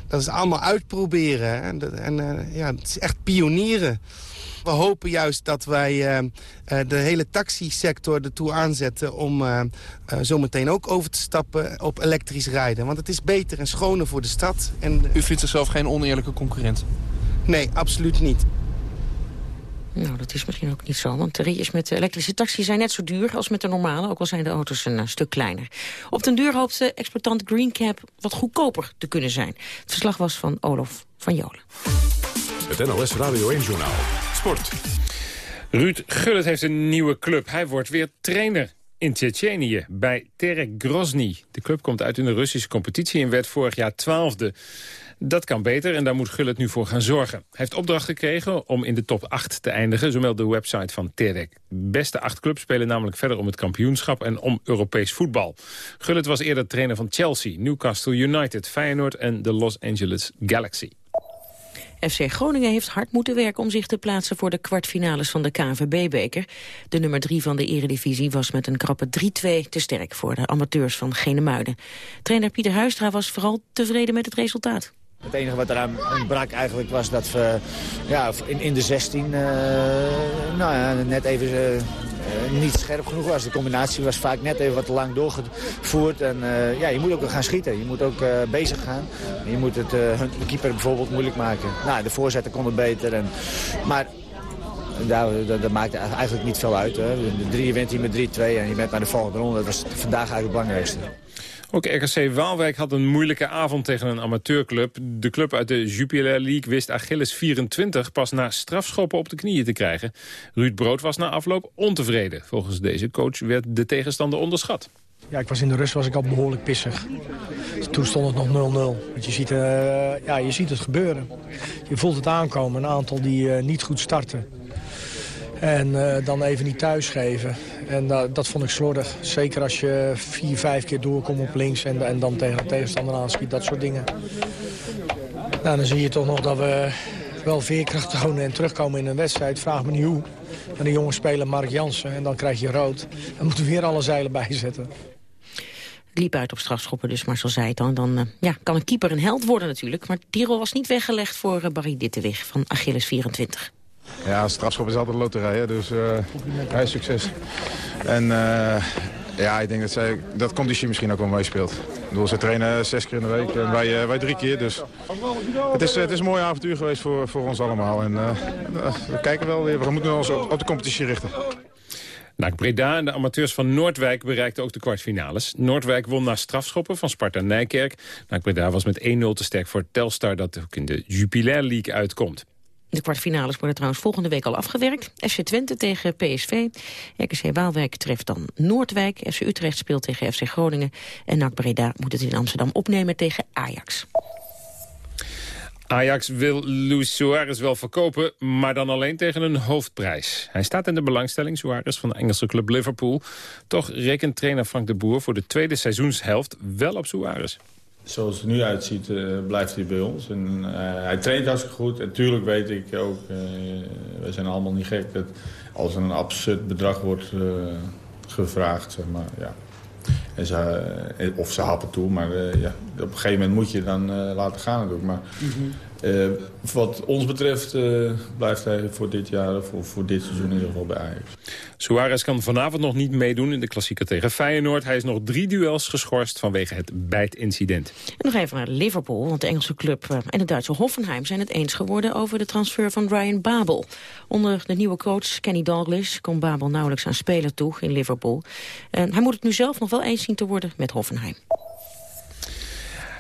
Speaker 20: dat is allemaal uitproberen. Hè? En, en uh, ja, het is echt pionieren. We hopen juist dat wij uh, de hele taxisector ertoe aanzetten... om uh, zometeen ook over te stappen op elektrisch rijden. Want het is beter en schoner voor de stad. En,
Speaker 21: U vindt zichzelf geen oneerlijke concurrent?
Speaker 20: Nee, absoluut niet.
Speaker 4: Nou, dat is misschien ook niet zo, want de ritjes met de elektrische taxi zijn net zo duur als met de normale, ook al zijn de auto's een, stuk kleiner. Op den duur hoopt de exploitant Greencap wat goedkoper te kunnen zijn. Het verslag was van Olof van Jolen.
Speaker 2: Het NOS Radio 1-journaal. Sport.
Speaker 3: Ruud Gullit heeft een nieuwe club. Hij wordt weer trainer in Tsjetsjenië bij Terek Grozny. De club komt uit in de Russische competitie en werd vorig jaar twaalfde. Dat kan beter en daar moet Gullit nu voor gaan zorgen. Hij heeft opdracht gekregen om in de top 8 te eindigen, zowel de website van Terek. beste acht clubs spelen namelijk verder om het kampioenschap en om Europees voetbal. Gullit was eerder trainer van Chelsea, Newcastle United, Feyenoord en de Los Angeles Galaxy.
Speaker 4: FC Groningen heeft hard moeten werken om zich te plaatsen voor de kwartfinales van de KNVB-beker. De nummer 3 van de eredivisie was met een krappe 3-2 te sterk voor de amateurs van Genemuiden. Trainer Pieter Huistra was vooral tevreden met het resultaat.
Speaker 23: Het enige wat eraan ontbrak eigenlijk was dat we ja, in, in de 16 uh, nou ja, net even uh, niet scherp genoeg was. De combinatie was vaak net even wat te lang doorgevoerd. En uh, ja, je moet ook gaan schieten. Je moet ook bezig gaan. Je moet het, de keeper bijvoorbeeld moeilijk maken. Nou, de voorzetten konden beter. En, maar daar, dat, maakt eigenlijk niet veel uit. Hè. De drie wint hij met 3-2 en je bent naar de volgende ronde. Dat was vandaag eigenlijk het belangrijkste.
Speaker 3: Ook RKC Waalwijk had een moeilijke avond tegen een amateurclub. De club uit de Jupiler League wist Achilles 24 pas na strafschoppen op de knieën te krijgen. Ruud Brood was na afloop ontevreden. Volgens deze coach werd de tegenstander onderschat.
Speaker 24: Ja, ik was in de rust was ik al behoorlijk pissig. Toen stond het nog 0-0. Want je ziet, uh, ja, je ziet het gebeuren. Je voelt het aankomen. Een aantal die uh, niet goed starten. En uh, dan even niet thuisgeven. En uh, dat vond ik slordig. Zeker als je vier, vijf keer doorkomt op links en, en dan tegen de tegenstander aanschiet. Dat soort dingen. Nou, dan zie je toch nog dat we wel veerkracht tonen en terugkomen in een wedstrijd. Vraag me niet hoe. En de jonge speler Mark Jansen. En dan krijg je rood. Dan moeten we weer alle zeilen bijzetten
Speaker 4: liep uit op strafschoppen, dus Marcel zei het dan. Dan uh, ja, kan een keeper een held worden natuurlijk. Maar die rol was niet weggelegd voor Barry Dittewig van Achilles 24.
Speaker 25: Ja, strafschop is altijd een loterij, hè? dus uh, hij succes. En uh, ja, ik denk dat, zij, dat conditie misschien ook wel meespeelt. Ik bedoel, ze trainen zes keer in de week en wij, uh, wij drie keer. Dus het is, het is een mooi avontuur geweest voor, voor ons allemaal. En we kijken wel weer, we moeten ons op, de competitie richten.
Speaker 3: NAC Breda en de amateurs van Noordwijk bereikten ook de kwartfinales. Noordwijk won na strafschoppen van Sparta Nijkerk. NAC Breda was met 1-0 te sterk voor Telstar dat ook in de Jupiler League uitkomt.
Speaker 4: De kwartfinales worden trouwens volgende week al afgewerkt. FC Twente tegen PSV. RKC Waalwijk treft dan Noordwijk. FC Utrecht speelt tegen FC Groningen. En NAC Breda moet het in Amsterdam opnemen tegen Ajax.
Speaker 3: Ajax wil Luis Suarez wel verkopen, maar dan alleen tegen een hoofdprijs. Hij staat in de belangstelling, Suarez, van de Engelse club Liverpool. Toch rekent trainer Frank de Boer voor de tweede seizoenshelft wel op Suarez
Speaker 26: zoals het nu uitziet, uh, blijft hij bij ons. En, uh, hij traint hartstikke goed. En natuurlijk weet ik ook, uh, wij zijn allemaal niet gek... dat als er een absurd bedrag wordt gevraagd, zeg maar, ja. En ze, of ze happen toe, maar ja, op een gegeven moment moet je dan laten gaan natuurlijk. Maar mm uh, wat ons betreft uh, blijft hij voor dit jaar, voor, voor dit seizoen in ieder geval bij Ajax.
Speaker 3: Suarez kan vanavond nog niet meedoen in de klassieker tegen Feyenoord. Hij is nog drie duels geschorst vanwege het bijtincident.
Speaker 4: En nog even naar Liverpool, want de Engelse club uh, en het Duitse Hoffenheim... zijn het eens geworden over de transfer van Ryan Babel. Onder de nieuwe coach Kenny Dalglish komt Babel nauwelijks aan spelen toe in Liverpool. hij moet het nu zelf nog wel eens zien te worden met Hoffenheim.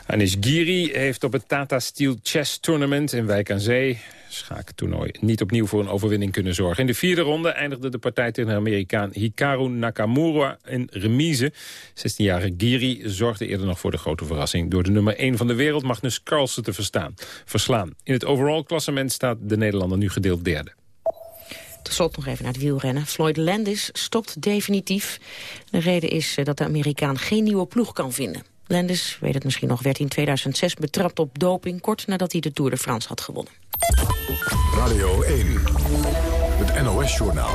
Speaker 3: Anish Giri heeft op het Tata Steel Chess Tournament in Wijk aan Zee schaaktoernooi niet opnieuw voor een overwinning kunnen zorgen. In de vierde ronde eindigde de partij tegen de Amerikaan Hikaru Nakamura in remise. 16-jarige Giri zorgde eerder nog voor de grote verrassing... door de nummer 1 van de wereld, Magnus Carlsen, te verslaan. In het overall-klassement staat de Nederlander nu gedeeld derde.
Speaker 4: Tot slot nog even naar het wielrennen. Floyd Landis stopt definitief. De reden is eh, dat de Amerikaan geen nieuwe ploeg kan vinden. Lendes, weet het misschien nog, werd in 2006 betrapt op doping... kort nadat hij de Tour de France had gewonnen.
Speaker 2: Radio 1, het NOS-journaal.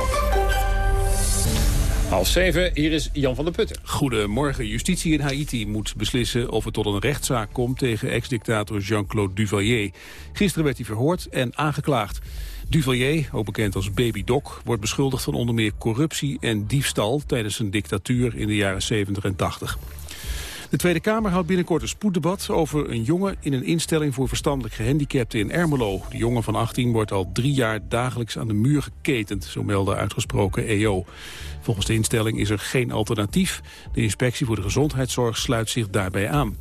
Speaker 3: Half zeven, hier is Jan van der Putten.
Speaker 27: Goedemorgen. Justitie in Haiti moet beslissen of het tot een rechtszaak komt tegen ex-dictator Jean-Claude Duvalier. Gisteren werd hij verhoord en aangeklaagd. Duvalier, ook bekend als Baby Doc, wordt beschuldigd van onder meer corruptie en diefstal tijdens zijn dictatuur in de jaren 70 en 80. De Tweede Kamer houdt binnenkort een spoeddebat over een jongen in een instelling voor verstandelijk gehandicapten in Ermelo. De jongen van 18 wordt al drie jaar dagelijks aan de muur geketend, zo melden uitgesproken EO. Volgens de instelling is er geen alternatief. De inspectie voor de gezondheidszorg sluit zich daarbij aan.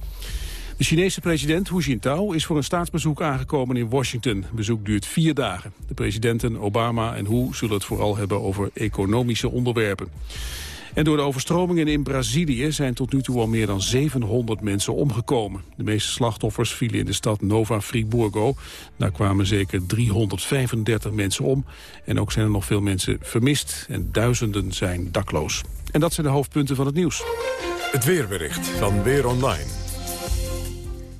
Speaker 27: De Chinese president Hu Jintao is voor een staatsbezoek aangekomen in Washington. Bezoek duurt vier dagen. De presidenten Obama en Hu zullen het vooral hebben over economische onderwerpen. En door de overstromingen in Brazilië zijn tot nu toe al meer dan 700 mensen omgekomen. De meeste slachtoffers vielen in de stad Nova Friburgo. Daar kwamen zeker 335 mensen om. En ook zijn er nog veel mensen vermist en duizenden zijn dakloos. En dat zijn de hoofdpunten van het nieuws.
Speaker 2: Het weerbericht van Weer Online.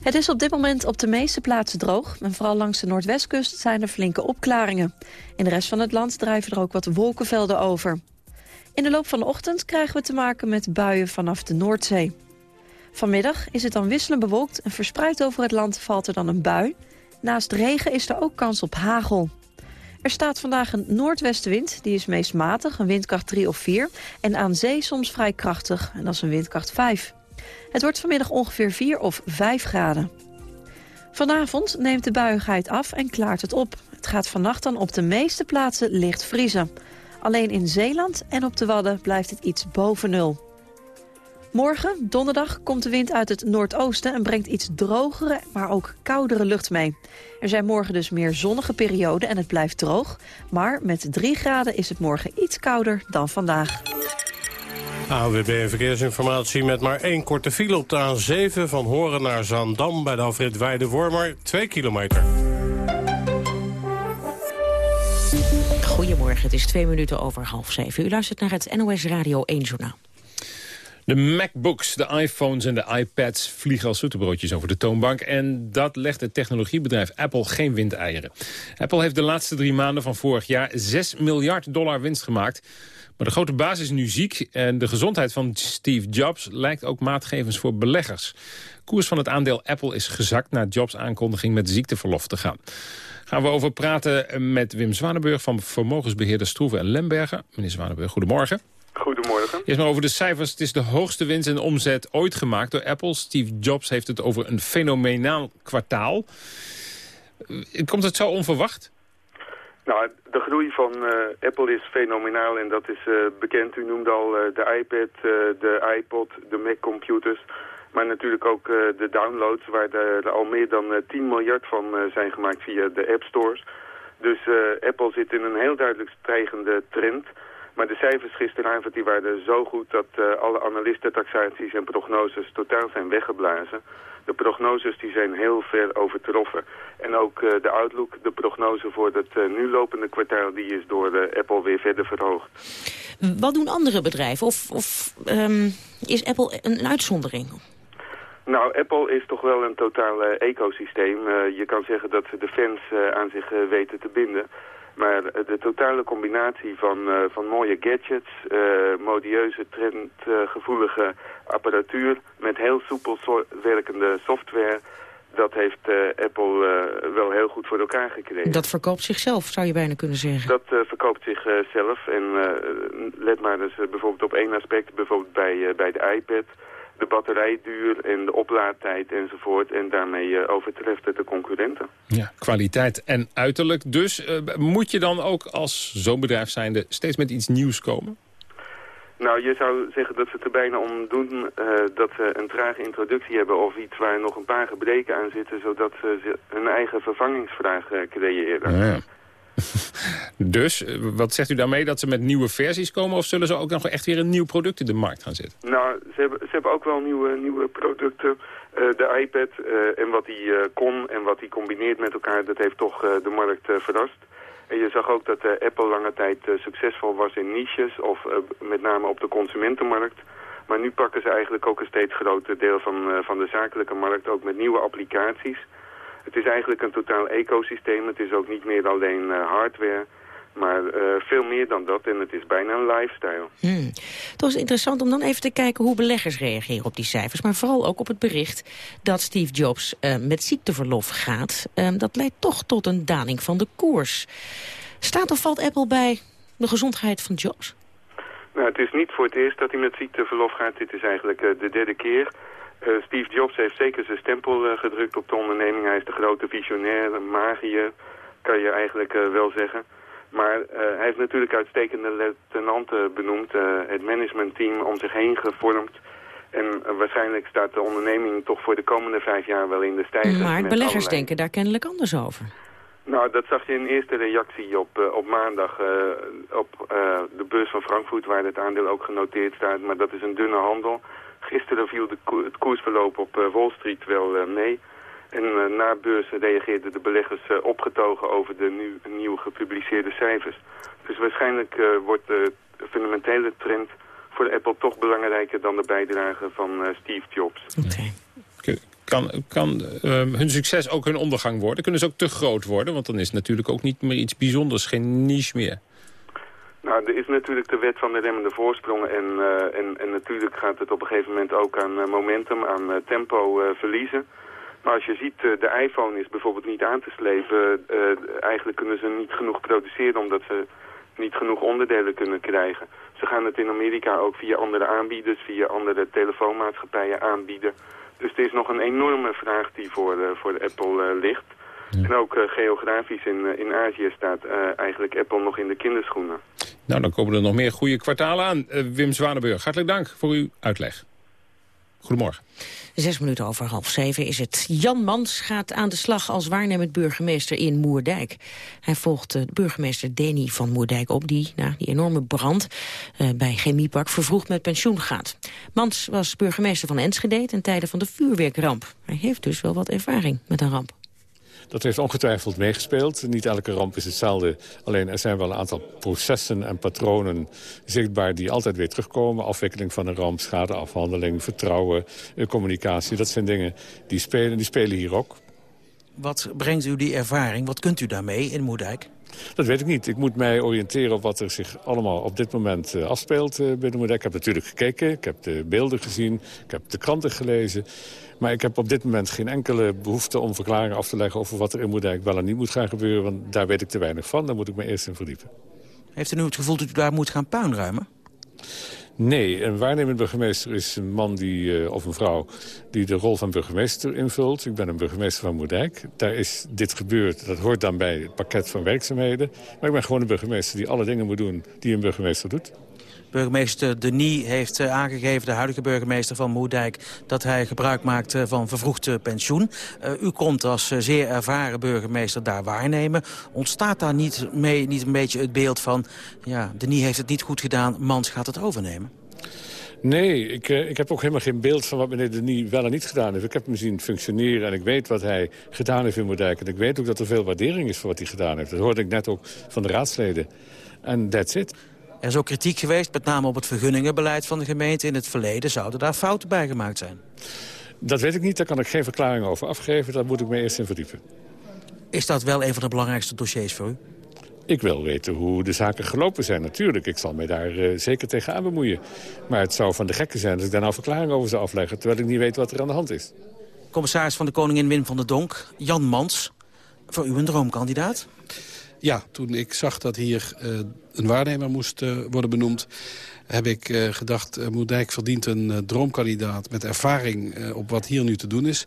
Speaker 28: Het is op dit moment op de meeste plaatsen droog. En vooral langs de noordwestkust zijn er flinke opklaringen. In de rest van het land drijven er ook wat wolkenvelden over. In de loop van de ochtend krijgen we te maken met buien vanaf de Noordzee. Vanmiddag is het dan wisselend bewolkt en verspreid over het land valt er dan een bui. Naast regen is er ook kans op hagel. Er staat vandaag een noordwestenwind, die is meest matig, een windkracht 3 of 4. En aan zee soms vrij krachtig, en dat is een windkracht 5. Het wordt vanmiddag ongeveer 4 of 5 graden. Vanavond neemt de buiigheid af en klaart het op. Het gaat vannacht dan op de meeste plaatsen licht vriezen. Alleen in Zeeland en op de Wadden blijft het iets boven nul. Morgen, donderdag, komt de wind uit het noordoosten... en brengt iets drogere, maar ook koudere lucht mee. Er zijn morgen dus meer zonnige perioden en het blijft droog. Maar met 3 graden is het morgen iets kouder dan vandaag.
Speaker 29: AWB Verkeersinformatie met maar één korte file op de A7... van Horen naar Zaandam bij de afrit Weide-Wormer, 2 kilometer.
Speaker 4: Het is twee minuten over half zeven. U luistert naar het NOS Radio 1 Journaal.
Speaker 3: De MacBooks, de iPhones en de iPads vliegen als zoetebroodjes over de toonbank. En dat legt het technologiebedrijf Apple geen windeieren. Apple heeft de laatste drie maanden van vorig jaar 6 miljard dollar winst gemaakt. Maar de grote baas is nu ziek en de gezondheid van Steve Jobs lijkt ook maatgevens voor beleggers. koers van het aandeel Apple is gezakt na Jobs aankondiging met ziekteverlof te gaan. Gaan we over praten met Wim Zwanenburg van vermogensbeheerder Stroeven en Lemberger. Meneer Zwanenburg, goedemorgen.
Speaker 30: Goedemorgen.
Speaker 3: Eerst maar over de cijfers. Het is de hoogste winst en omzet ooit gemaakt door Apple. Steve Jobs heeft het over een fenomenaal kwartaal. Eh, komt het zo onverwacht?
Speaker 30: Nou, de groei van uh, Apple is fenomenaal en dat is uh, bekend. U noemde al uh, de iPad, de iPod, de Mac-computers. Maar natuurlijk ook de downloads, waar er al meer dan 10 miljard van zijn gemaakt via de App Stores. Dus Apple zit in een heel duidelijk stijgende trend. Maar de cijfers gisteravond die waren zo goed dat uh, alle analistentaxaties en prognoses totaal zijn weggeblazen. De prognoses die zijn heel ver overtroffen. En ook uh, de outlook, de prognose voor het uh, nu lopende kwartaal, die is door Apple weer verder verhoogd.
Speaker 4: Wat doen andere bedrijven? Of, of um, is Apple een uitzondering?
Speaker 30: Nou, Apple is toch wel een totaal ecosysteem. je kan zeggen dat ze de fans aan zich weten te binden. Maar de totale combinatie van, uh, van mooie gadgets, uh, modieuze, trendgevoelige apparatuur met heel soepel so werkende software, dat heeft Apple wel heel goed voor elkaar gekregen.
Speaker 4: Dat verkoopt zichzelf, zou je bijna kunnen zeggen.
Speaker 30: Dat verkoopt zichzelf en let maar dus bijvoorbeeld op één aspect, bijvoorbeeld bij, bij de iPad de batterijduur en de oplaadtijd enzovoort. En daarmee uh, overtreft het de concurrenten.
Speaker 3: Ja, kwaliteit en uiterlijk. Dus uh, moet je dan ook als zo'n bedrijf zijnde steeds met iets nieuws komen?
Speaker 30: Nou, je zou zeggen dat ze het er bijna om doen uh, dat ze een trage introductie hebben... of iets waar nog een paar gebreken aan zitten... zodat ze hun eigen vervangingsvraag creëren.
Speaker 3: Ja, ja. (laughs) dus, wat zegt u daarmee? Dat ze met nieuwe versies komen? Of zullen ze ook nog echt weer een nieuw product in de markt gaan zetten?
Speaker 30: Nou, ze hebben, ze hebben ook wel nieuwe, nieuwe producten. Uh, de iPad uh, en wat die kon en wat die combineert met elkaar... dat heeft toch de markt verrast. En je zag ook dat Apple lange tijd succesvol was in niches... of met name op de consumentenmarkt... Maar nu pakken ze eigenlijk ook een steeds groter deel van, van de zakelijke markt... ook met nieuwe applicaties... Het is eigenlijk een totaal ecosysteem. Het is ook niet meer alleen uh, hardware. Maar uh, veel meer dan dat en het is bijna een lifestyle.
Speaker 4: Hmm. Het is interessant om dan even te kijken hoe beleggers reageren op die cijfers. Maar vooral ook op het bericht dat Steve Jobs uh, met ziekteverlof gaat. Uh, dat leidt toch tot een daling van de koers. Staat of valt Apple bij de gezondheid van Jobs?
Speaker 30: Nou, het is niet voor het eerst dat hij met ziekteverlof gaat. Dit is eigenlijk de derde keer. Uh, Steve Jobs heeft zeker zijn stempel uh, gedrukt op de onderneming. Hij is de grote visionair, magier, kan je eigenlijk wel zeggen. Maar hij heeft natuurlijk uitstekende luitenanten benoemd. het managementteam om zich heen gevormd. En waarschijnlijk staat de onderneming toch voor de komende vijf jaar wel in de stijgers.
Speaker 4: Maar beleggers allerlei... denken daar kennelijk anders over.
Speaker 30: Nou, dat zag je in eerste reactie op, op maandag op de beurs van Frankfurt, waar het aandeel ook genoteerd staat. Maar dat is een dunne handel. Gisteren viel de ko het koersverloop op Wall Street wel mee. En na beurs reageerden de beleggers opgetogen over de nu nieuw gepubliceerde cijfers. Dus waarschijnlijk wordt de fundamentele trend voor Apple toch belangrijker dan de bijdrage van Steve Jobs.
Speaker 4: Okay
Speaker 3: kan, kan um, hun succes ook hun ondergang worden? Kunnen ze ook te groot worden? Want dan is het natuurlijk ook niet meer iets bijzonders, geen niche meer.
Speaker 30: Nou, er is natuurlijk de wet van de remmende voorsprong en, uh, en, natuurlijk gaat het op een gegeven moment ook aan uh, momentum, aan uh, tempo verliezen. Maar als je ziet, de iPhone is bijvoorbeeld niet aan te slepen. eigenlijk kunnen ze niet genoeg produceren omdat ze niet genoeg onderdelen kunnen krijgen. Ze gaan het in Amerika ook via andere aanbieders, via andere telefoonmaatschappijen aanbieden. Dus er is nog een enorme vraag die voor, voor Apple uh, ligt. En ook uh, geografisch in, in Azië staat eigenlijk Apple nog in de kinderschoenen.
Speaker 3: Nou, dan komen er nog meer goede kwartalen aan. Wim Zwanenburg, hartelijk dank voor uw uitleg. Goedemorgen.
Speaker 4: Zes minuten over half zeven is het. Jan Mans gaat aan de slag als waarnemend burgemeester in Moerdijk. Hij volgt de burgemeester Deni van Moerdijk op... die na die enorme brand uh, bij Chemiepark vervroegd met pensioen gaat. Mans was burgemeester van Enschede ten tijde van de vuurwerkramp. Hij heeft dus wel wat ervaring met een ramp.
Speaker 31: Dat heeft ongetwijfeld meegespeeld. Niet elke ramp is hetzelfde. Alleen er zijn wel een aantal processen en patronen zichtbaar... die altijd weer terugkomen. Afwikkeling van een ramp, schadeafhandeling, vertrouwen, eh, communicatie. Dat zijn dingen die spelen. Die spelen hier ook.
Speaker 32: Wat brengt u die ervaring? Wat kunt u daarmee in Moerdijk?
Speaker 31: Dat weet ik niet. Ik moet mij oriënteren op wat er zich allemaal op dit moment uh, afspeelt uh, binnen Moerdijk. Ik heb natuurlijk gekeken, ik heb de beelden gezien, ik heb de kranten gelezen. Maar ik heb op dit moment geen enkele behoefte om verklaringen af te leggen... over wat er in Moerdijk wel en niet moet gaan gebeuren. Want daar weet ik te weinig van. Daar moet ik me eerst in verdiepen.
Speaker 32: Heeft u nu het gevoel dat u daar moet gaan puinruimen?
Speaker 31: Nee, een waarnemend burgemeester is een man die, uh, of een vrouw die de rol van burgemeester invult. Ik ben een burgemeester van Moerdijk. Daar is dit gebeurd. Dat hoort dan bij het pakket van werkzaamheden. Maar ik ben gewoon een burgemeester die alle dingen moet doen die een burgemeester doet.
Speaker 32: Burgemeester Denis heeft uh, aangegeven, de huidige burgemeester van Moerdijk... dat hij gebruik maakt uh, van vervroegd pensioen. Uh, u komt als zeer ervaren burgemeester daar waarnemen. Ontstaat daar niet, mee, niet een beetje het beeld van... ja, Denis heeft het niet goed gedaan, Mans gaat het overnemen?
Speaker 31: Nee, ik, ik heb ook helemaal geen beeld van wat meneer Denis wel en niet gedaan heeft. Ik heb hem zien functioneren en ik weet wat hij gedaan heeft in Moerdijk. En ik weet ook dat er veel waardering is voor wat hij gedaan heeft. Dat hoorde ik net ook van de raadsleden. En that's it.
Speaker 32: Er is ook kritiek geweest, met name op het vergunningenbeleid van de gemeente. In het verleden zouden daar fouten bij gemaakt zijn.
Speaker 31: Dat weet ik niet, daar kan ik geen verklaring over afgeven. Daar moet ik me eerst in verdiepen.
Speaker 32: Is dat wel een van de belangrijkste dossiers voor u?
Speaker 31: Ik wil weten hoe de zaken gelopen zijn, natuurlijk. Ik zal mij daar uh, zeker tegenaan bemoeien. Maar het zou van de gekken zijn als ik daar nou verklaring over zou afleggen... terwijl ik niet weet wat er aan de hand is.
Speaker 32: Commissaris van de Koningin Wim van der Donk, Jan Mans. Voor u een droomkandidaat?
Speaker 27: Ja, toen ik zag dat hier uh, een waarnemer moest uh, worden benoemd... heb ik uh, gedacht, Moerdijk verdient een droomkandidaat... met ervaring op wat hier nu te doen is.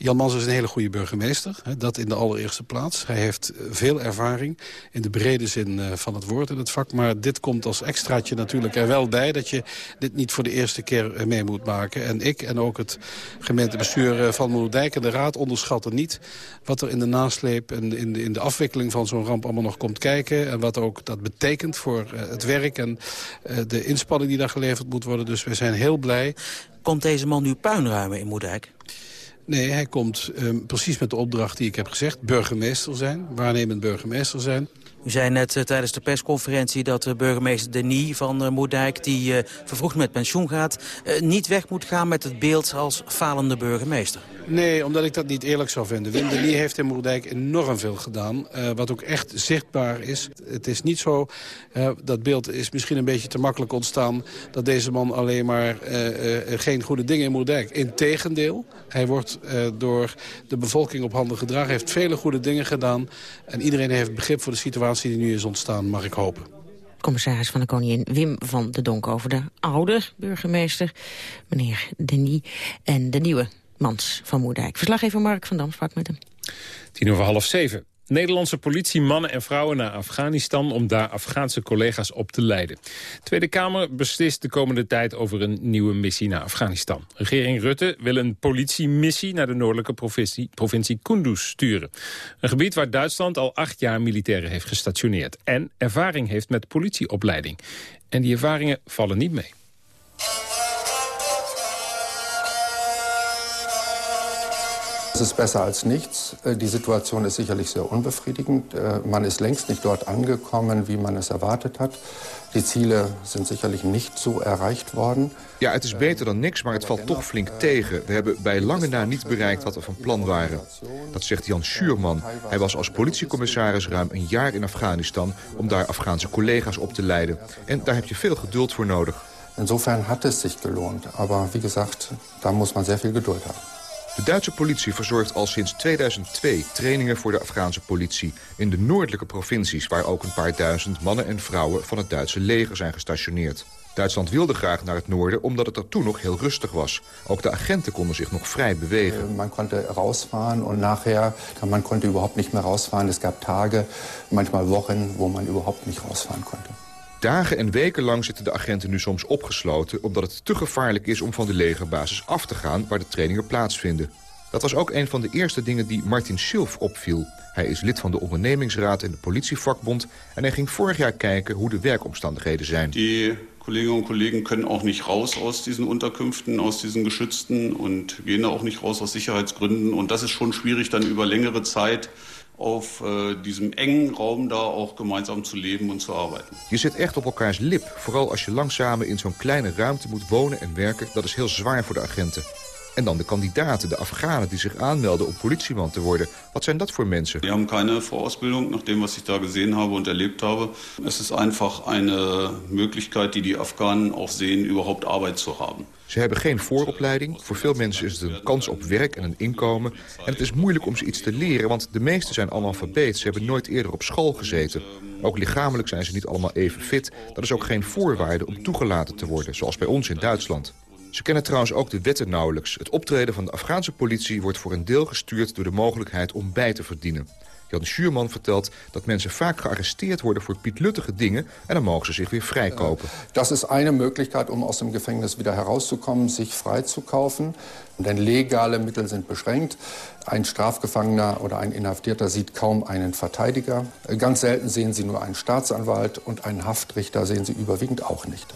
Speaker 27: Jan Mans is een hele goede burgemeester. Hè, dat in de allereerste plaats. Hij heeft eh, veel ervaring in de brede zin uh, van het woord in het vak. Maar dit komt als extraatje natuurlijk er wel bij... dat je dit niet voor de eerste keer eh, mee moet maken. En ik en ook het gemeentebestuur van Moerdijk en de raad onderschatten niet... wat er in de nasleep en in de, in de afwikkeling van zo'n ramp allemaal nog komt kijken. En wat ook dat betekent voor het werk en de inspanning die daar geleverd moet worden. Dus we zijn heel blij.
Speaker 32: Komt deze man nu puinruimen in Moerdijk?
Speaker 27: Nee, hij komt um, precies met de opdracht die ik heb gezegd. Burgemeester zijn, waarnemend burgemeester zijn.
Speaker 32: U zei net uh, tijdens de persconferentie dat de burgemeester Denis van uh, Moerdijk... die vervroegd met pensioen gaat, niet weg moet gaan met het beeld als falende burgemeester.
Speaker 33: Nee, omdat ik dat niet eerlijk zou vinden. Wim Denis heeft in Moerdijk enorm veel gedaan, wat ook echt zichtbaar is. Het is niet zo, dat beeld is misschien een beetje te makkelijk ontstaan... dat deze man alleen maar geen goede dingen in Moerdijk. Integendeel, hij wordt door de bevolking op handen gedragen... heeft vele goede dingen gedaan en iedereen heeft begrip voor de situatie die nu is ontstaan, mag ik hopen.
Speaker 4: Commissaris van de Koningin Wim van de Donk over de oude burgemeester, meneer Denis, en de nieuwe Mans van Moerdijk. Verslaggever Mark van Dam sprak met hem.
Speaker 3: Tien over half zeven. Nederlandse politie mannen en vrouwen naar Afghanistan... om daar Afghaanse collega's op te leiden. De Tweede Kamer beslist de komende tijd over een nieuwe missie naar Afghanistan. Regering Rutte wil een politiemissie naar de noordelijke provincie, provincie Kunduz sturen. Een gebied waar Duitsland al acht jaar militairen heeft gestationeerd... en ervaring heeft met politieopleiding. En die ervaringen vallen niet mee.
Speaker 34: Es ist besser als nichts. Äh, die Situation ist sicherlich sehr unbefriedigend. Äh, man ist längst nicht dort angekommen, wie man es erwartet hat. Die Ziele sind sicherlich nicht so erreicht worden.
Speaker 35: Ja, het is beter dan niks, maar het valt toch flink tegen. We hebben bij lange na niet bereikt wat we van plan waren. Dat zegt Jan Schuurman. Hij was als politiecommissaris ruim een jaar in Afghanistan... om daar Afghaanse collega's op te leiden. En daar heb je veel geduld voor nodig.
Speaker 34: Insofern hat es sich gelohnt. Aber wie gesagt, da muss man sehr viel Geduld haben.
Speaker 35: De Duitse politie verzorgt al sinds 2002 trainingen voor de Afghaanse politie... in de noordelijke provincies waar ook een paar duizend mannen en vrouwen... van het Duitse leger zijn gestationeerd. Duitsland wilde graag naar het noorden omdat het er toen nog heel rustig was. Ook de agenten konden zich nog vrij bewegen.
Speaker 34: Eh, man kon rausfahren en nachher man konnte überhaupt niet meer rausfahren. Es gab Tage, manchmal Wochen, wo man überhaupt niet rausfahren konnte.
Speaker 35: Dagen en weken lang zitten de agenten nu soms opgesloten... omdat het te gevaarlijk is om van de legerbasis af te gaan... waar de trainingen plaatsvinden. Dat was ook een van de eerste dingen die Martin Schilf opviel. Hij is lid van de ondernemingsraad en de politievakbond... en hij ging vorig jaar kijken hoe de werkomstandigheden zijn.
Speaker 36: Die Kolleginnen en Kollegen kunnen ook niet raus aus diesen Unterkünften, aus diesen Geschützten... und gehen da auch nicht raus aus Sicherheitsgründen. Und das ist schon schwierig, dann über längere Zeit auf äh, diesem engen Raum da auch gemeinsam zu leben und zu arbeiten.
Speaker 35: Je zit echt op elkaars lip, vooral als je lang samen in zo'n kleine ruimte moet wonen en werken. Dat is heel zwaar voor de agenten. En dan de kandidaten, de Afghanen die zich aanmelden om politieman te worden. Wat zijn dat voor mensen?
Speaker 36: Die hebben keine Vorausbildung, nach dem was ich da gesehen habe und erlebt habe. Es ist einfach eine Möglichkeit, die die Afghanen auch sehen, überhaupt Arbeit zu haben.
Speaker 35: Ze hebben geen vooropleiding. Voor veel mensen is het een kans op werk en een inkomen. En het is moeilijk om ze iets te leren, want de meesten zijn analfabeet. Ze hebben nooit eerder op school gezeten. Ook lichamelijk zijn ze niet allemaal even fit. Dat is ook geen voorwaarde om toegelaten te worden, zoals bij ons in Duitsland. Ze kennen trouwens ook de wetten nauwelijks. Het optreden van de Afghaanse politie wordt voor een deel gestuurd... door de mogelijkheid om bij te verdienen. Jan Schuurman vertelt dat mensen vaak gearresteerd worden voor pietluttige dingen... en dan mogen ze zich weer vrijkopen.
Speaker 34: Dat is een mogelijkheid om aus dem Gefängnis wieder herauszukommen, zich vrij te kaufen. Denn legale Mittel sind beschränkt. Ein Strafgefangener oder ein Inhaftierter sieht kaum einen Verteidiger. Ganz selten sehen sie nur einen Staatsanwalt und einen Haftrichter sehen sie überwiegend auch nicht.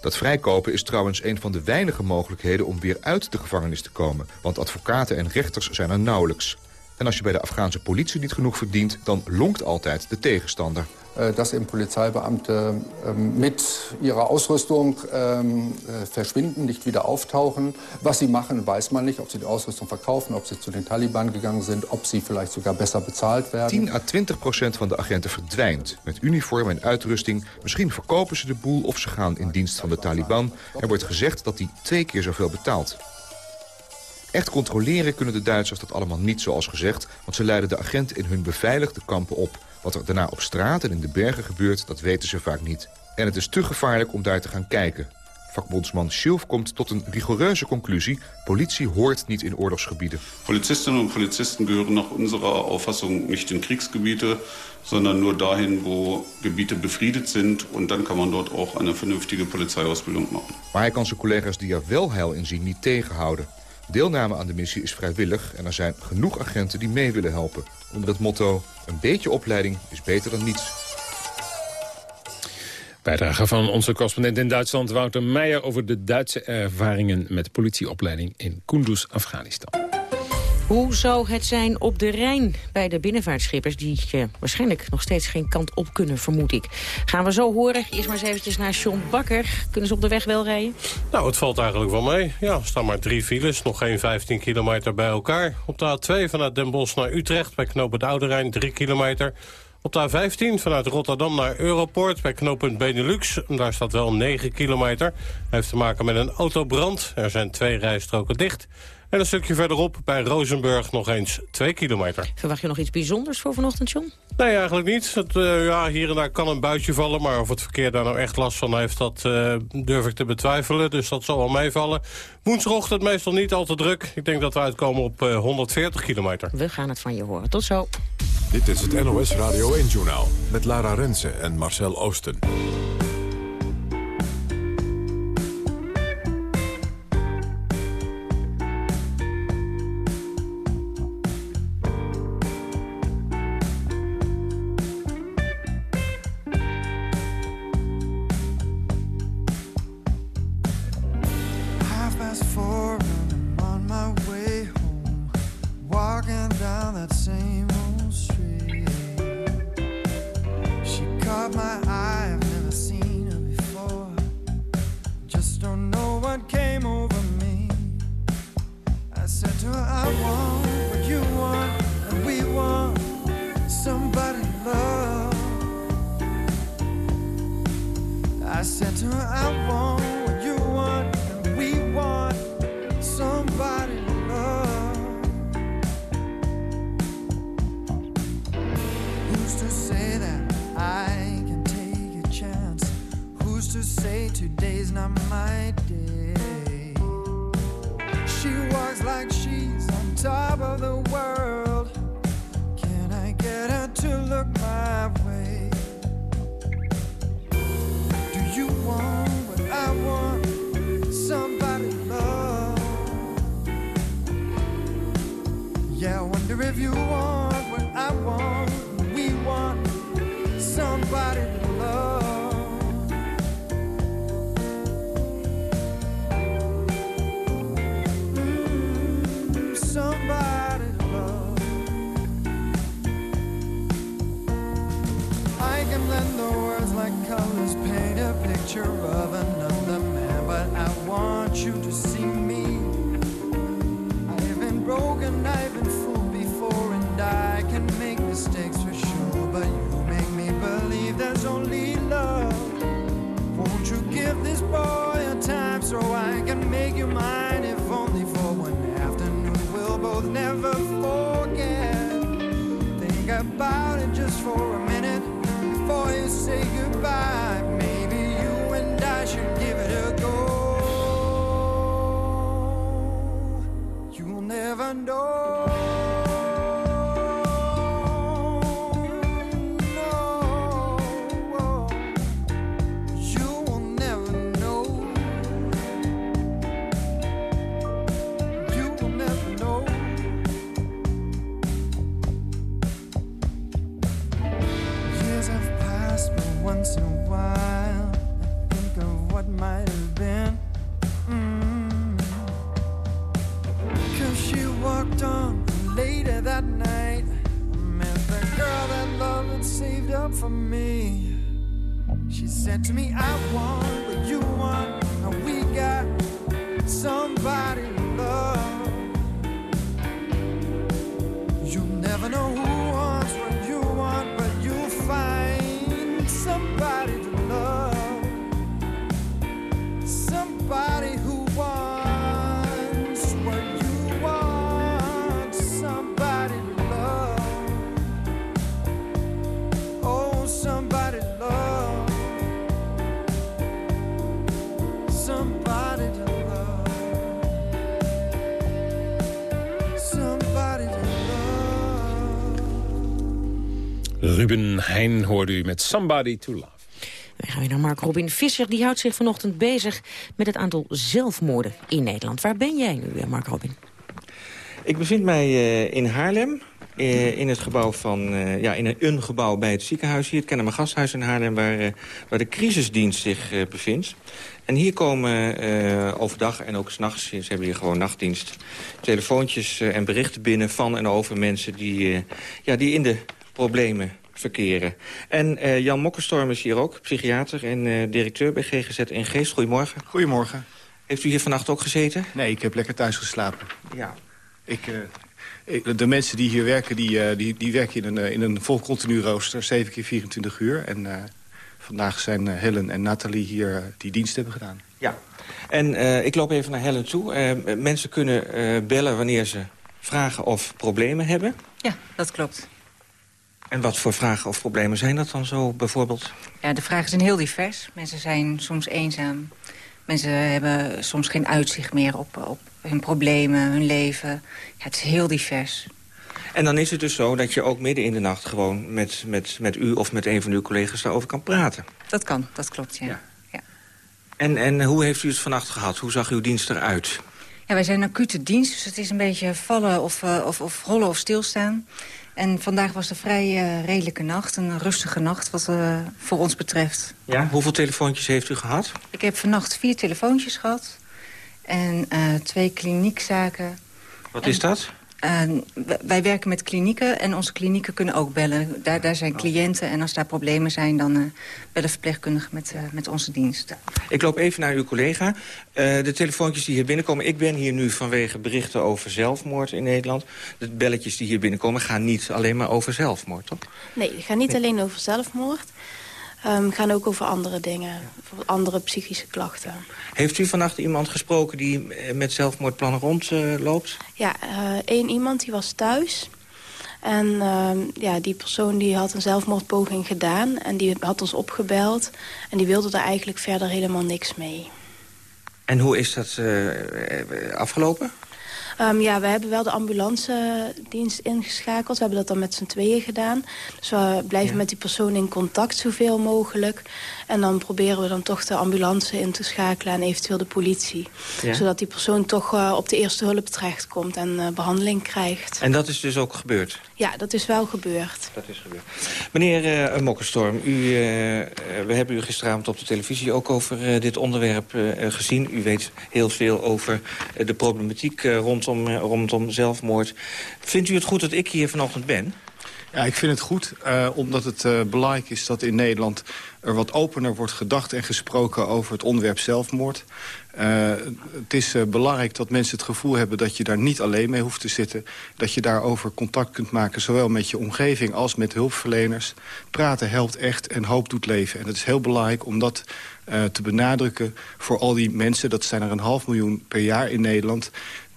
Speaker 35: Dat vrijkopen is trouwens een van de weinige mogelijkheden om weer uit de gevangenis te komen. Want advocaten en rechters zijn er nauwelijks. En als je bij de Afghaanse politie niet genoeg verdient, dan lonkt altijd de tegenstander.
Speaker 34: Äh, dass eben Polizeibeamte ähm, mit ihrer Ausrüstung ähm, äh, verschwinden, nicht wieder auftauchen. Was sie machen, weiß man nicht. Ob sie die Ausrüstung verkaufen, ob sie zu den Taliban gegangen sind, ob sie vielleicht sogar besser bezahlt werden.
Speaker 35: 10 à 20 procent van de agenten verdwijnt. Met uniform en uitrusting. Misschien verkopen ze de boel of ze gaan in dienst van de Taliban. Er wordt gezegd dat die twee keer zoveel betaalt. Echt controleren kunnen de Duitsers dat allemaal niet zoals gezegd... want ze leiden de agenten in hun beveiligde kampen op. Wat er daarna op straat en in de bergen gebeurt, dat weten ze vaak niet. En het is te gevaarlijk om daar te gaan kijken. Vakbondsman Schilf komt tot een rigoureuze conclusie. Politie hoort niet in oorlogsgebieden.
Speaker 36: Polizistinnen en Polizisten gehören nach unserer Auffassung nicht in Kriegsgebiete, sondern nur dahin, wo Gebiete befriedet sind. En dan kan man dort ook een vernünftige Polizeiausbildung machen.
Speaker 35: Maar hij kan zijn collega's die er wel heil in zien niet tegenhouden. Deelname aan de missie is vrijwillig en er zijn genoeg agenten die mee willen helpen. Onder het motto, een beetje opleiding is beter dan niets.
Speaker 3: Bijdrage van onze correspondent in Duitsland, Wouter Meijer... over de Duitse ervaringen met politieopleiding in Kunduz, Afghanistan.
Speaker 4: Hoe zou het zijn op de Rijn bij de binnenvaartschippers... die uh, waarschijnlijk nog steeds geen kant op kunnen, vermoed ik. Gaan we zo horen. Eerst maar eens eventjes naar John Bakker. Kunnen ze op de weg wel rijden?
Speaker 29: Nou, het valt eigenlijk wel mee. Ja, er staan maar drie files, nog geen 15 kilometer bij elkaar. Op de A2 vanuit Den Bosch naar Utrecht bij de Oude Rijn 3 kilometer... Op de A15 vanuit Rotterdam naar Europort bij knooppunt Benelux. Daar staat wel 9 kilometer. Heeft te maken met een autobrand. Er zijn twee rijstroken dicht. En een stukje verderop bij Rozenburg nog eens 2 kilometer.
Speaker 4: Verwacht je nog iets bijzonders voor vanochtend, John?
Speaker 29: Nee, eigenlijk niet. Het, uh, ja, hier en daar kan een buitje vallen, maar of het verkeer daar nou echt last van heeft, dat uh, durf ik te betwijfelen. Dus dat zal wel meevallen. Woensdagochtend meestal niet al te druk. Ik denk dat we uitkomen op uh, 140 kilometer.
Speaker 4: We gaan het van je horen. Tot zo.
Speaker 2: Dit is het NOS Radio 1-journaal met Lara Rensen en Marcel Oosten. spoil a time so I can make you mine if only for one afternoon. We'll both never forget. Think about it just for a minute before you say goodbye. Maybe you and I should give it a go. You'll never know.
Speaker 3: Ruben Heijn hoorde u met Somebody to Love.
Speaker 4: We gaan weer naar Mark Robin Visser. Die houdt zich vanochtend bezig met het aantal zelfmoorden in Nederland. Waar ben jij nu, Mark Robin?
Speaker 37: Ik bevind mij uh, in Haarlem,
Speaker 15: eh, in het gebouw van, eh, ja, in een, een, gebouw bij het ziekenhuis hier, het Kennemer Gasthuis in Haarlem, waar, eh, waar de crisisdienst zich uh, bevindt. En hier komen uh, overdag en ook s'nachts, ze hebben hier gewoon nachtdienst... telefoontjes uh, en berichten binnen van en over mensen die, uh, ja, die in de problemen verkeren. En Jan Mokkenstorm is hier ook, psychiater en directeur bij GGZ in Geest. Goedemorgen.
Speaker 38: Goedemorgen.
Speaker 15: Heeft u hier vannacht ook gezeten?
Speaker 38: Nee, ik heb lekker thuis geslapen.
Speaker 15: Ja.
Speaker 38: Ik, ik, de mensen die hier werken, die, die, die werken in een, in een vol continu rooster, 7 keer 24 uur. En Vandaag zijn eh, Helen en Nathalie hier eh, die dienst hebben gedaan.
Speaker 15: Ja, en uh, ik loop even naar Helen toe. Uh, mensen kunnen uh, bellen wanneer ze vragen of problemen hebben.
Speaker 34: Ja, dat klopt.
Speaker 15: En wat voor vragen of problemen zijn dat dan zo bijvoorbeeld?
Speaker 34: Ja, de vragen zijn heel divers. Mensen zijn soms eenzaam. Mensen hebben soms geen uitzicht meer op, op hun problemen, hun leven. Ja, het is heel divers.
Speaker 15: En dan is het dus zo dat je ook midden in de nacht... gewoon met, met, met u of met een van uw collega's daarover kan praten.
Speaker 34: Dat kan, dat klopt, ja. ja. ja.
Speaker 15: En, en hoe heeft u het vannacht gehad? Hoe zag uw dienst eruit?
Speaker 34: Ja, wij zijn een acute dienst, dus het is een beetje vallen of, uh, of, of rollen of stilstaan. En vandaag was een vrij uh, redelijke nacht, een rustige nacht wat uh, voor ons betreft.
Speaker 15: Ja, hoeveel telefoontjes heeft u gehad?
Speaker 34: Ik heb vannacht vier telefoontjes gehad en twee kliniekzaken.
Speaker 15: Wat en... is dat?
Speaker 34: Uh, wij werken met klinieken en onze klinieken kunnen ook bellen. Daar, daar zijn cliënten en als daar problemen zijn... dan uh, bellen verpleegkundigen met, uh, met onze dienst.
Speaker 15: Ik loop even naar uw collega. de telefoontjes die hier binnenkomen... ik ben hier nu vanwege berichten over zelfmoord in Nederland. De belletjes die hier binnenkomen gaan niet alleen maar over zelfmoord, toch?
Speaker 39: Nee, het gaat niet alleen over zelfmoord um, gaan ook over andere dingen. Andere psychische klachten.
Speaker 15: Heeft u vannacht iemand gesproken die eh, met zelfmoordplannen rondloopt? Uh,
Speaker 39: ja, uh, één iemand die was thuis. En uh, ja, die persoon die had een zelfmoordpoging gedaan. En die had ons opgebeld. En die wilde er eigenlijk verder helemaal niks mee.
Speaker 15: En hoe is dat afgelopen?
Speaker 39: Um, ja, we hebben wel de ambulance-dienst ingeschakeld. We hebben dat dan met z'n tweeën gedaan. Dus we blijven ja. met die persoon in contact zoveel mogelijk. En dan proberen we dan toch de ambulance in te schakelen en eventueel de politie. Ja. Zodat die persoon toch uh, op de eerste hulp terechtkomt en uh, behandeling krijgt.
Speaker 15: En dat is dus ook gebeurd?
Speaker 39: Ja, dat is wel gebeurd.
Speaker 15: Dat is gebeurd. Meneer uh, Mokkerstorm, u, we hebben u gisteravond op de televisie ook over dit onderwerp gezien. U weet heel veel over de problematiek rondom, rondom zelfmoord. Vindt u het goed dat ik hier vanochtend ben?
Speaker 38: Ja, ik vind het goed, uh, omdat het uh, belangrijk is dat in Nederland er wat opener wordt gedacht en gesproken over het onderwerp zelfmoord. Uh, het is uh, belangrijk dat mensen het gevoel hebben dat je daar niet alleen mee hoeft te zitten. Dat je daarover contact kunt maken, zowel met je omgeving als met hulpverleners. Praten helpt echt en hoop doet leven. En het is heel belangrijk om dat te benadrukken voor al die mensen. Dat zijn er een half miljoen per jaar in Nederland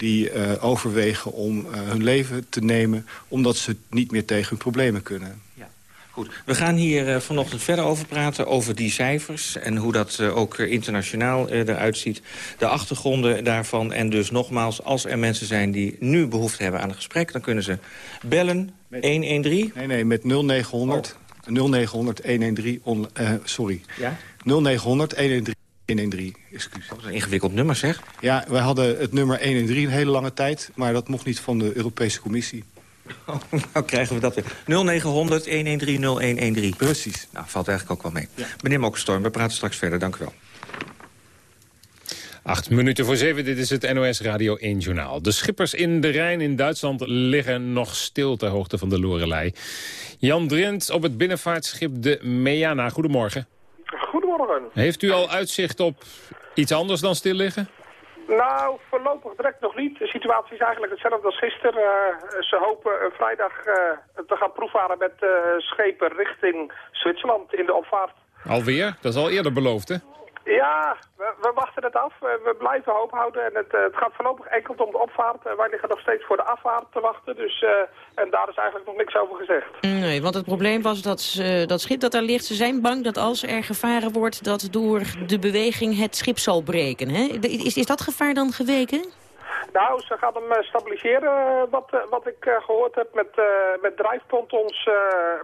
Speaker 38: die uh, overwegen om uh, hun leven te nemen... omdat ze niet meer tegen hun problemen kunnen.
Speaker 15: Ja. Goed, we gaan hier uh, vanochtend verder over praten, over die cijfers... en hoe dat ook internationaal eruit ziet. De achtergronden daarvan. En dus nogmaals, als er mensen zijn die nu behoefte hebben aan een gesprek... dan kunnen ze bellen, met, 113.
Speaker 38: Nee, nee, met 0900... Oh. 0900 113, on, sorry.
Speaker 15: Ja?
Speaker 38: 0900 113. 113, excuus.
Speaker 15: Dat is een ingewikkeld nummer, zeg.
Speaker 38: Ja, wij hadden het nummer 113 een hele lange tijd... maar dat mocht niet van de Europese Commissie. (laughs)
Speaker 15: Oh, nou krijgen we dat weer. 0900 113 0113.
Speaker 38: Precies.
Speaker 15: Nou, valt eigenlijk ook wel mee. Ja. Meneer Mokkenstorm, we praten straks verder. Dank u wel.
Speaker 3: Acht minuten voor zeven, dit is het NOS Radio 1 Journaal. De schippers in de Rijn in Duitsland liggen nog stil ter hoogte van de Lorelei. Jan Drent op het binnenvaartschip de Meana. Goedemorgen. Heeft u al uitzicht op iets anders dan stil liggen?
Speaker 40: Nou, voorlopig direct nog niet. De situatie is eigenlijk hetzelfde als gisteren. Uh, ze hopen vrijdag uh, te gaan proefvaren met schepen richting Zwitserland in de opvaart.
Speaker 3: Alweer? Dat is al eerder beloofd, hè?
Speaker 40: Ja, we, we, wachten het af. We blijven hoop houden. En het, het gaat voorlopig enkel om de opvaart. wij liggen nog steeds voor de afvaart te wachten. Dus, uh, en daar is eigenlijk nog niks over gezegd.
Speaker 4: Nee, want het probleem was dat uh, dat schip dat daar ligt... ze zijn bang dat als er gevaren wordt... dat door de beweging het schip zal breken. Hè? Is, is dat gevaar dan geweken?
Speaker 40: Nou, ze gaan hem stabiliseren, wat, wat ik gehoord heb, met, met drijfpontons,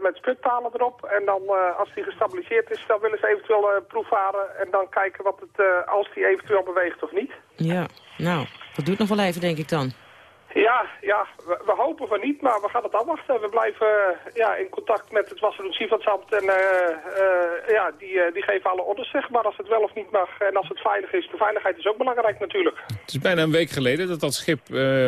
Speaker 40: met sputpalen erop. En dan, als die gestabiliseerd is, dan willen ze eventueel proefvaren en dan kijken wat het, als die eventueel beweegt of niet.
Speaker 4: Ja, nou, dat duurt nog wel even, denk ik dan.
Speaker 40: Ja, ja we, hopen van niet, maar we gaan het afwachten. We blijven uh, ja, in contact met het Wasseroen Sivatsamt en uh, uh, ja, die, die geven alle orders, zeg maar, als het wel of niet mag en als het veilig is. De veiligheid is ook belangrijk natuurlijk.
Speaker 3: Het is bijna een week geleden dat dat schip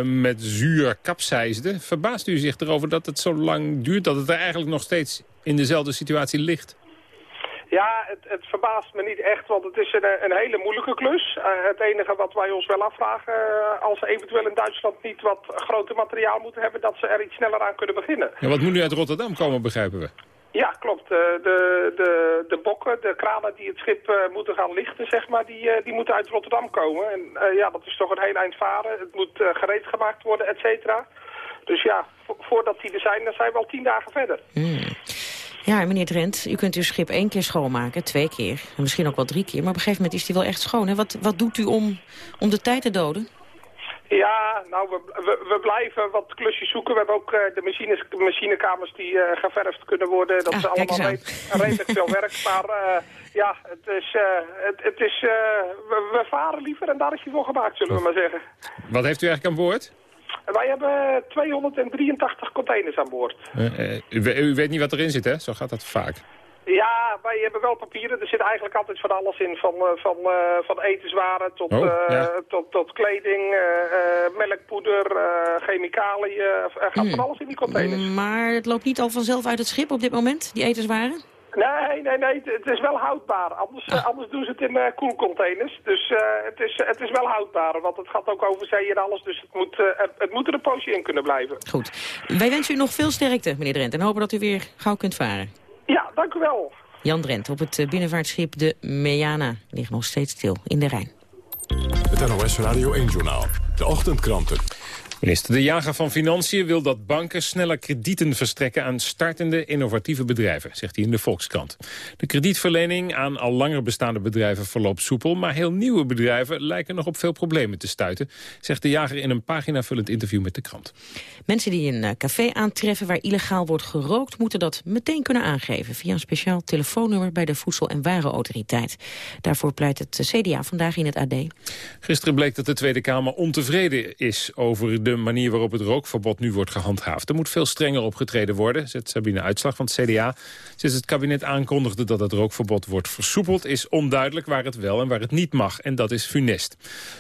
Speaker 3: met zuur kapseisde. Verbaast u zich erover dat het zo lang duurt, dat het er eigenlijk nog steeds in dezelfde situatie ligt?
Speaker 40: Ja, het, het, verbaast me niet echt, want het is een, een hele moeilijke klus. Uh, het enige wat wij ons wel afvragen, uh, als ze eventueel in Duitsland niet wat groter materiaal moeten hebben, dat ze er iets sneller aan kunnen beginnen.
Speaker 3: Ja, wat moet nu uit Rotterdam komen, begrijpen we?
Speaker 40: Ja, klopt. Uh, de, de, de bokken, de kranen die het schip moeten gaan lichten, zeg maar, die, die moeten uit Rotterdam komen. En ja, dat is toch een heel eind varen. Het moet gereed gemaakt worden, et cetera. Dus ja, vo voordat die er zijn, dan zijn we al tien dagen verder.
Speaker 4: Mm. Ja, meneer Drent, u kunt uw schip één keer schoonmaken, twee keer. En misschien ook wel drie keer. Maar op een gegeven moment is die wel echt schoon. Hè? Wat, wat doet u om, om de tijd te doden?
Speaker 40: Ja, nou, we, we, we, blijven wat klusjes zoeken. We hebben ook uh, de machines, machinekamers die uh, geverfd kunnen worden. Dat
Speaker 4: ah,
Speaker 40: is allemaal redelijk, redelijk veel werk. (laughs) Maar uh, ja, het is, het, het, is we, we, varen liever en daar is hij voor gemaakt, zullen we maar zeggen.
Speaker 3: Wat heeft u eigenlijk aan boord?
Speaker 40: Wij hebben 283 containers aan boord.
Speaker 3: Uh, u, u, weet niet wat erin zit, hè? Zo gaat dat vaak.
Speaker 40: Ja, wij hebben wel papieren. Er zit eigenlijk altijd van alles in. Van, van, uh, van etenswaren tot,
Speaker 3: oh, ja.
Speaker 40: uh, tot, tot kleding, melkpoeder, chemicaliën. Er gaat
Speaker 4: Hmm.
Speaker 40: van alles in die containers.
Speaker 4: Maar het loopt niet al vanzelf uit het schip op dit moment, die etenswaren?
Speaker 40: Nee, nee, nee. Het is wel houdbaar. Anders, uh, anders doen ze het in uh, koelcontainers. Dus uh, het, is, het is wel houdbaar. Want het gaat ook over zee en alles. Dus het moet, het, het moet er een poosje in kunnen blijven.
Speaker 4: Goed. Wij wensen u nog veel sterkte, meneer Drent. En hopen dat u weer gauw kunt varen.
Speaker 40: Ja, dank u wel.
Speaker 4: Jan Drent op het binnenvaartschip de Meana ligt nog steeds stil in de Rijn.
Speaker 2: Het NOS Radio 1-journaal. De ochtendkranten.
Speaker 3: Minister De Jager van Financiën wil dat banken sneller kredieten verstrekken aan startende innovatieve bedrijven, zegt hij in de Volkskrant. De kredietverlening aan al langer bestaande bedrijven verloopt soepel, maar heel nieuwe bedrijven lijken nog op veel problemen te stuiten, zegt De Jager in een paginavullend interview met de krant.
Speaker 4: Mensen die een café aantreffen waar illegaal wordt gerookt, moeten dat meteen kunnen aangeven via een speciaal telefoonnummer bij de Voedsel- en Warenautoriteit. Daarvoor pleit het CDA vandaag in het AD.
Speaker 3: Gisteren bleek dat de Tweede Kamer ontevreden is over de de manier waarop het rookverbod nu wordt gehandhaafd. Er moet veel strenger opgetreden worden, zegt Sabine Uitslag van het CDA. Sinds het kabinet aankondigde dat het rookverbod wordt versoepeld... is onduidelijk waar het wel en waar het niet mag. En dat is funest.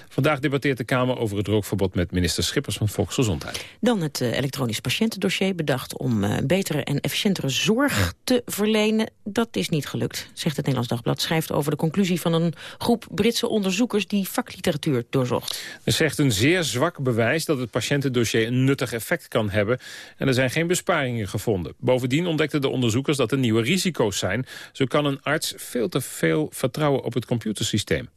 Speaker 3: Vandaag debatteert de Kamer over het rookverbod... met minister Schippers van Volksgezondheid.
Speaker 4: Dan het uh, elektronisch patiëntendossier bedacht... om uh, betere en efficiëntere zorg ja. te verlenen. Dat is niet gelukt, zegt het Nederlands Dagblad. Schrijft over de conclusie van een groep Britse onderzoekers... die vakliteratuur doorzocht.
Speaker 3: Er zegt een zeer zwak bewijs dat het patiëntendossier een nuttig effect kan hebben. En er zijn geen besparingen gevonden. Bovendien ontdekten de onderzoekers dat er nieuwe risico's zijn. Zo kan een arts veel te veel vertrouwen op het computersysteem.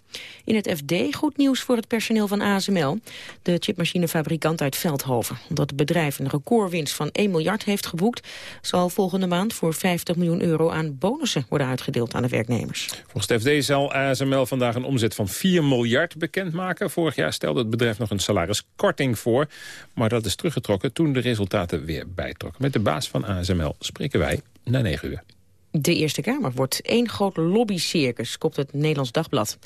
Speaker 4: In het FD goed nieuws voor het personeel van ASML. De chipmachinefabrikant uit Veldhoven. Omdat het bedrijf een recordwinst van 1 miljard heeft geboekt... zal volgende maand voor 50 miljoen euro aan bonussen worden uitgedeeld aan de werknemers.
Speaker 3: Volgens de FD zal ASML vandaag een omzet van 4 miljard bekendmaken. Vorig jaar stelde het bedrijf nog een salariskorting voor. Maar dat is teruggetrokken toen de resultaten weer bijtrokken. Met de baas van ASML spreken wij na 9 uur.
Speaker 4: De Eerste Kamer wordt één groot lobbycircus, kopt het Nederlands Dagblad.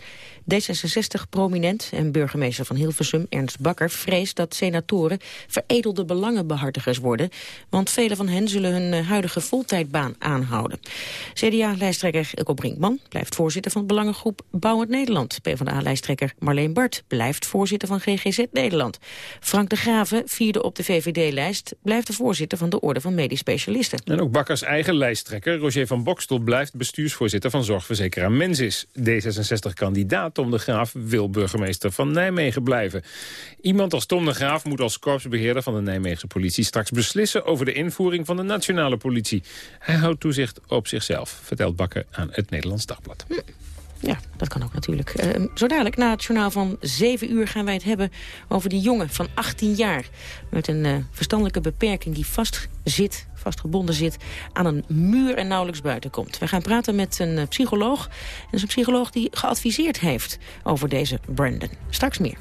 Speaker 4: D66-prominent en burgemeester van Hilversum, Ernst Bakker, vreest dat senatoren veredelde belangenbehartigers worden, want vele van hen zullen hun huidige voltijdbaan aanhouden. CDA-lijsttrekker Ilko Brinkman blijft voorzitter van belangengroep Bouwend Nederland. PvdA-lijsttrekker Marleen Bart blijft voorzitter van GGZ Nederland. Frank de Graven, vierde op de VVD-lijst, blijft de voorzitter van de Orde van Medisch Specialisten.
Speaker 3: En ook Bakkers eigen lijsttrekker, Roger van Bokstel blijft bestuursvoorzitter van zorgverzekeraar Mensis. D66-kandidaat Tom de Graaf wil burgemeester van Nijmegen blijven. Iemand als Tom de Graaf moet als korpsbeheerder van de Nijmeegse politie straks beslissen over de invoering van de nationale politie. Hij houdt toezicht op zichzelf, vertelt Bakker aan het Nederlands Dagblad.
Speaker 4: Ja, dat kan ook natuurlijk. Uh, zo dadelijk na het journaal van 7 uur gaan wij het hebben over die jongen van 18 jaar. Met een uh, verstandelijke beperking die vast zit, vastgebonden zit aan een muur en nauwelijks buiten komt. We gaan praten met een uh, psycholoog. En dat is een psycholoog die geadviseerd heeft over deze Brandon. Straks meer.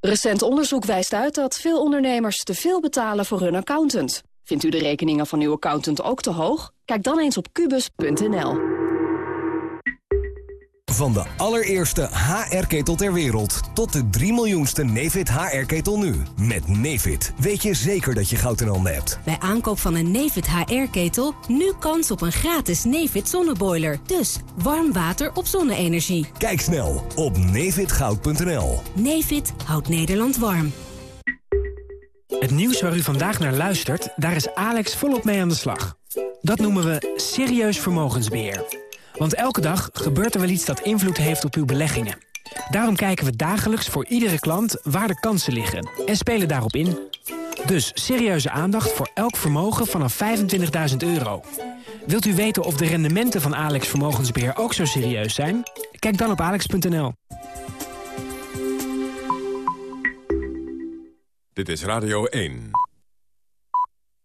Speaker 41: Recent onderzoek wijst uit dat veel ondernemers te veel betalen voor hun accountant. Vindt u de rekeningen van uw accountant ook te hoog? Kijk dan eens op kubus.nl.
Speaker 42: Van de allereerste HR-ketel ter wereld tot de 3 miljoenste Nefit HR-ketel nu. Met Nefit weet je zeker dat je goud in handen hebt.
Speaker 43: Bij aankoop van een Nefit HR-ketel nu kans op een gratis Nefit zonneboiler. Dus warm water op zonne-energie.
Speaker 42: Kijk snel op nefitgoud.nl.
Speaker 43: Nefit houdt Nederland warm.
Speaker 44: Het nieuws waar u vandaag naar luistert, daar is Alex volop mee aan de slag. Dat noemen we serieus vermogensbeheer. Want elke dag gebeurt er wel iets dat invloed heeft op uw beleggingen. Daarom kijken we dagelijks voor iedere klant waar de kansen liggen en spelen daarop in. Dus serieuze aandacht voor elk vermogen vanaf 25.000 euro. Wilt u weten of de rendementen van Alex Vermogensbeheer ook zo serieus zijn? Kijk dan op alex.nl.
Speaker 2: Dit is Radio 1.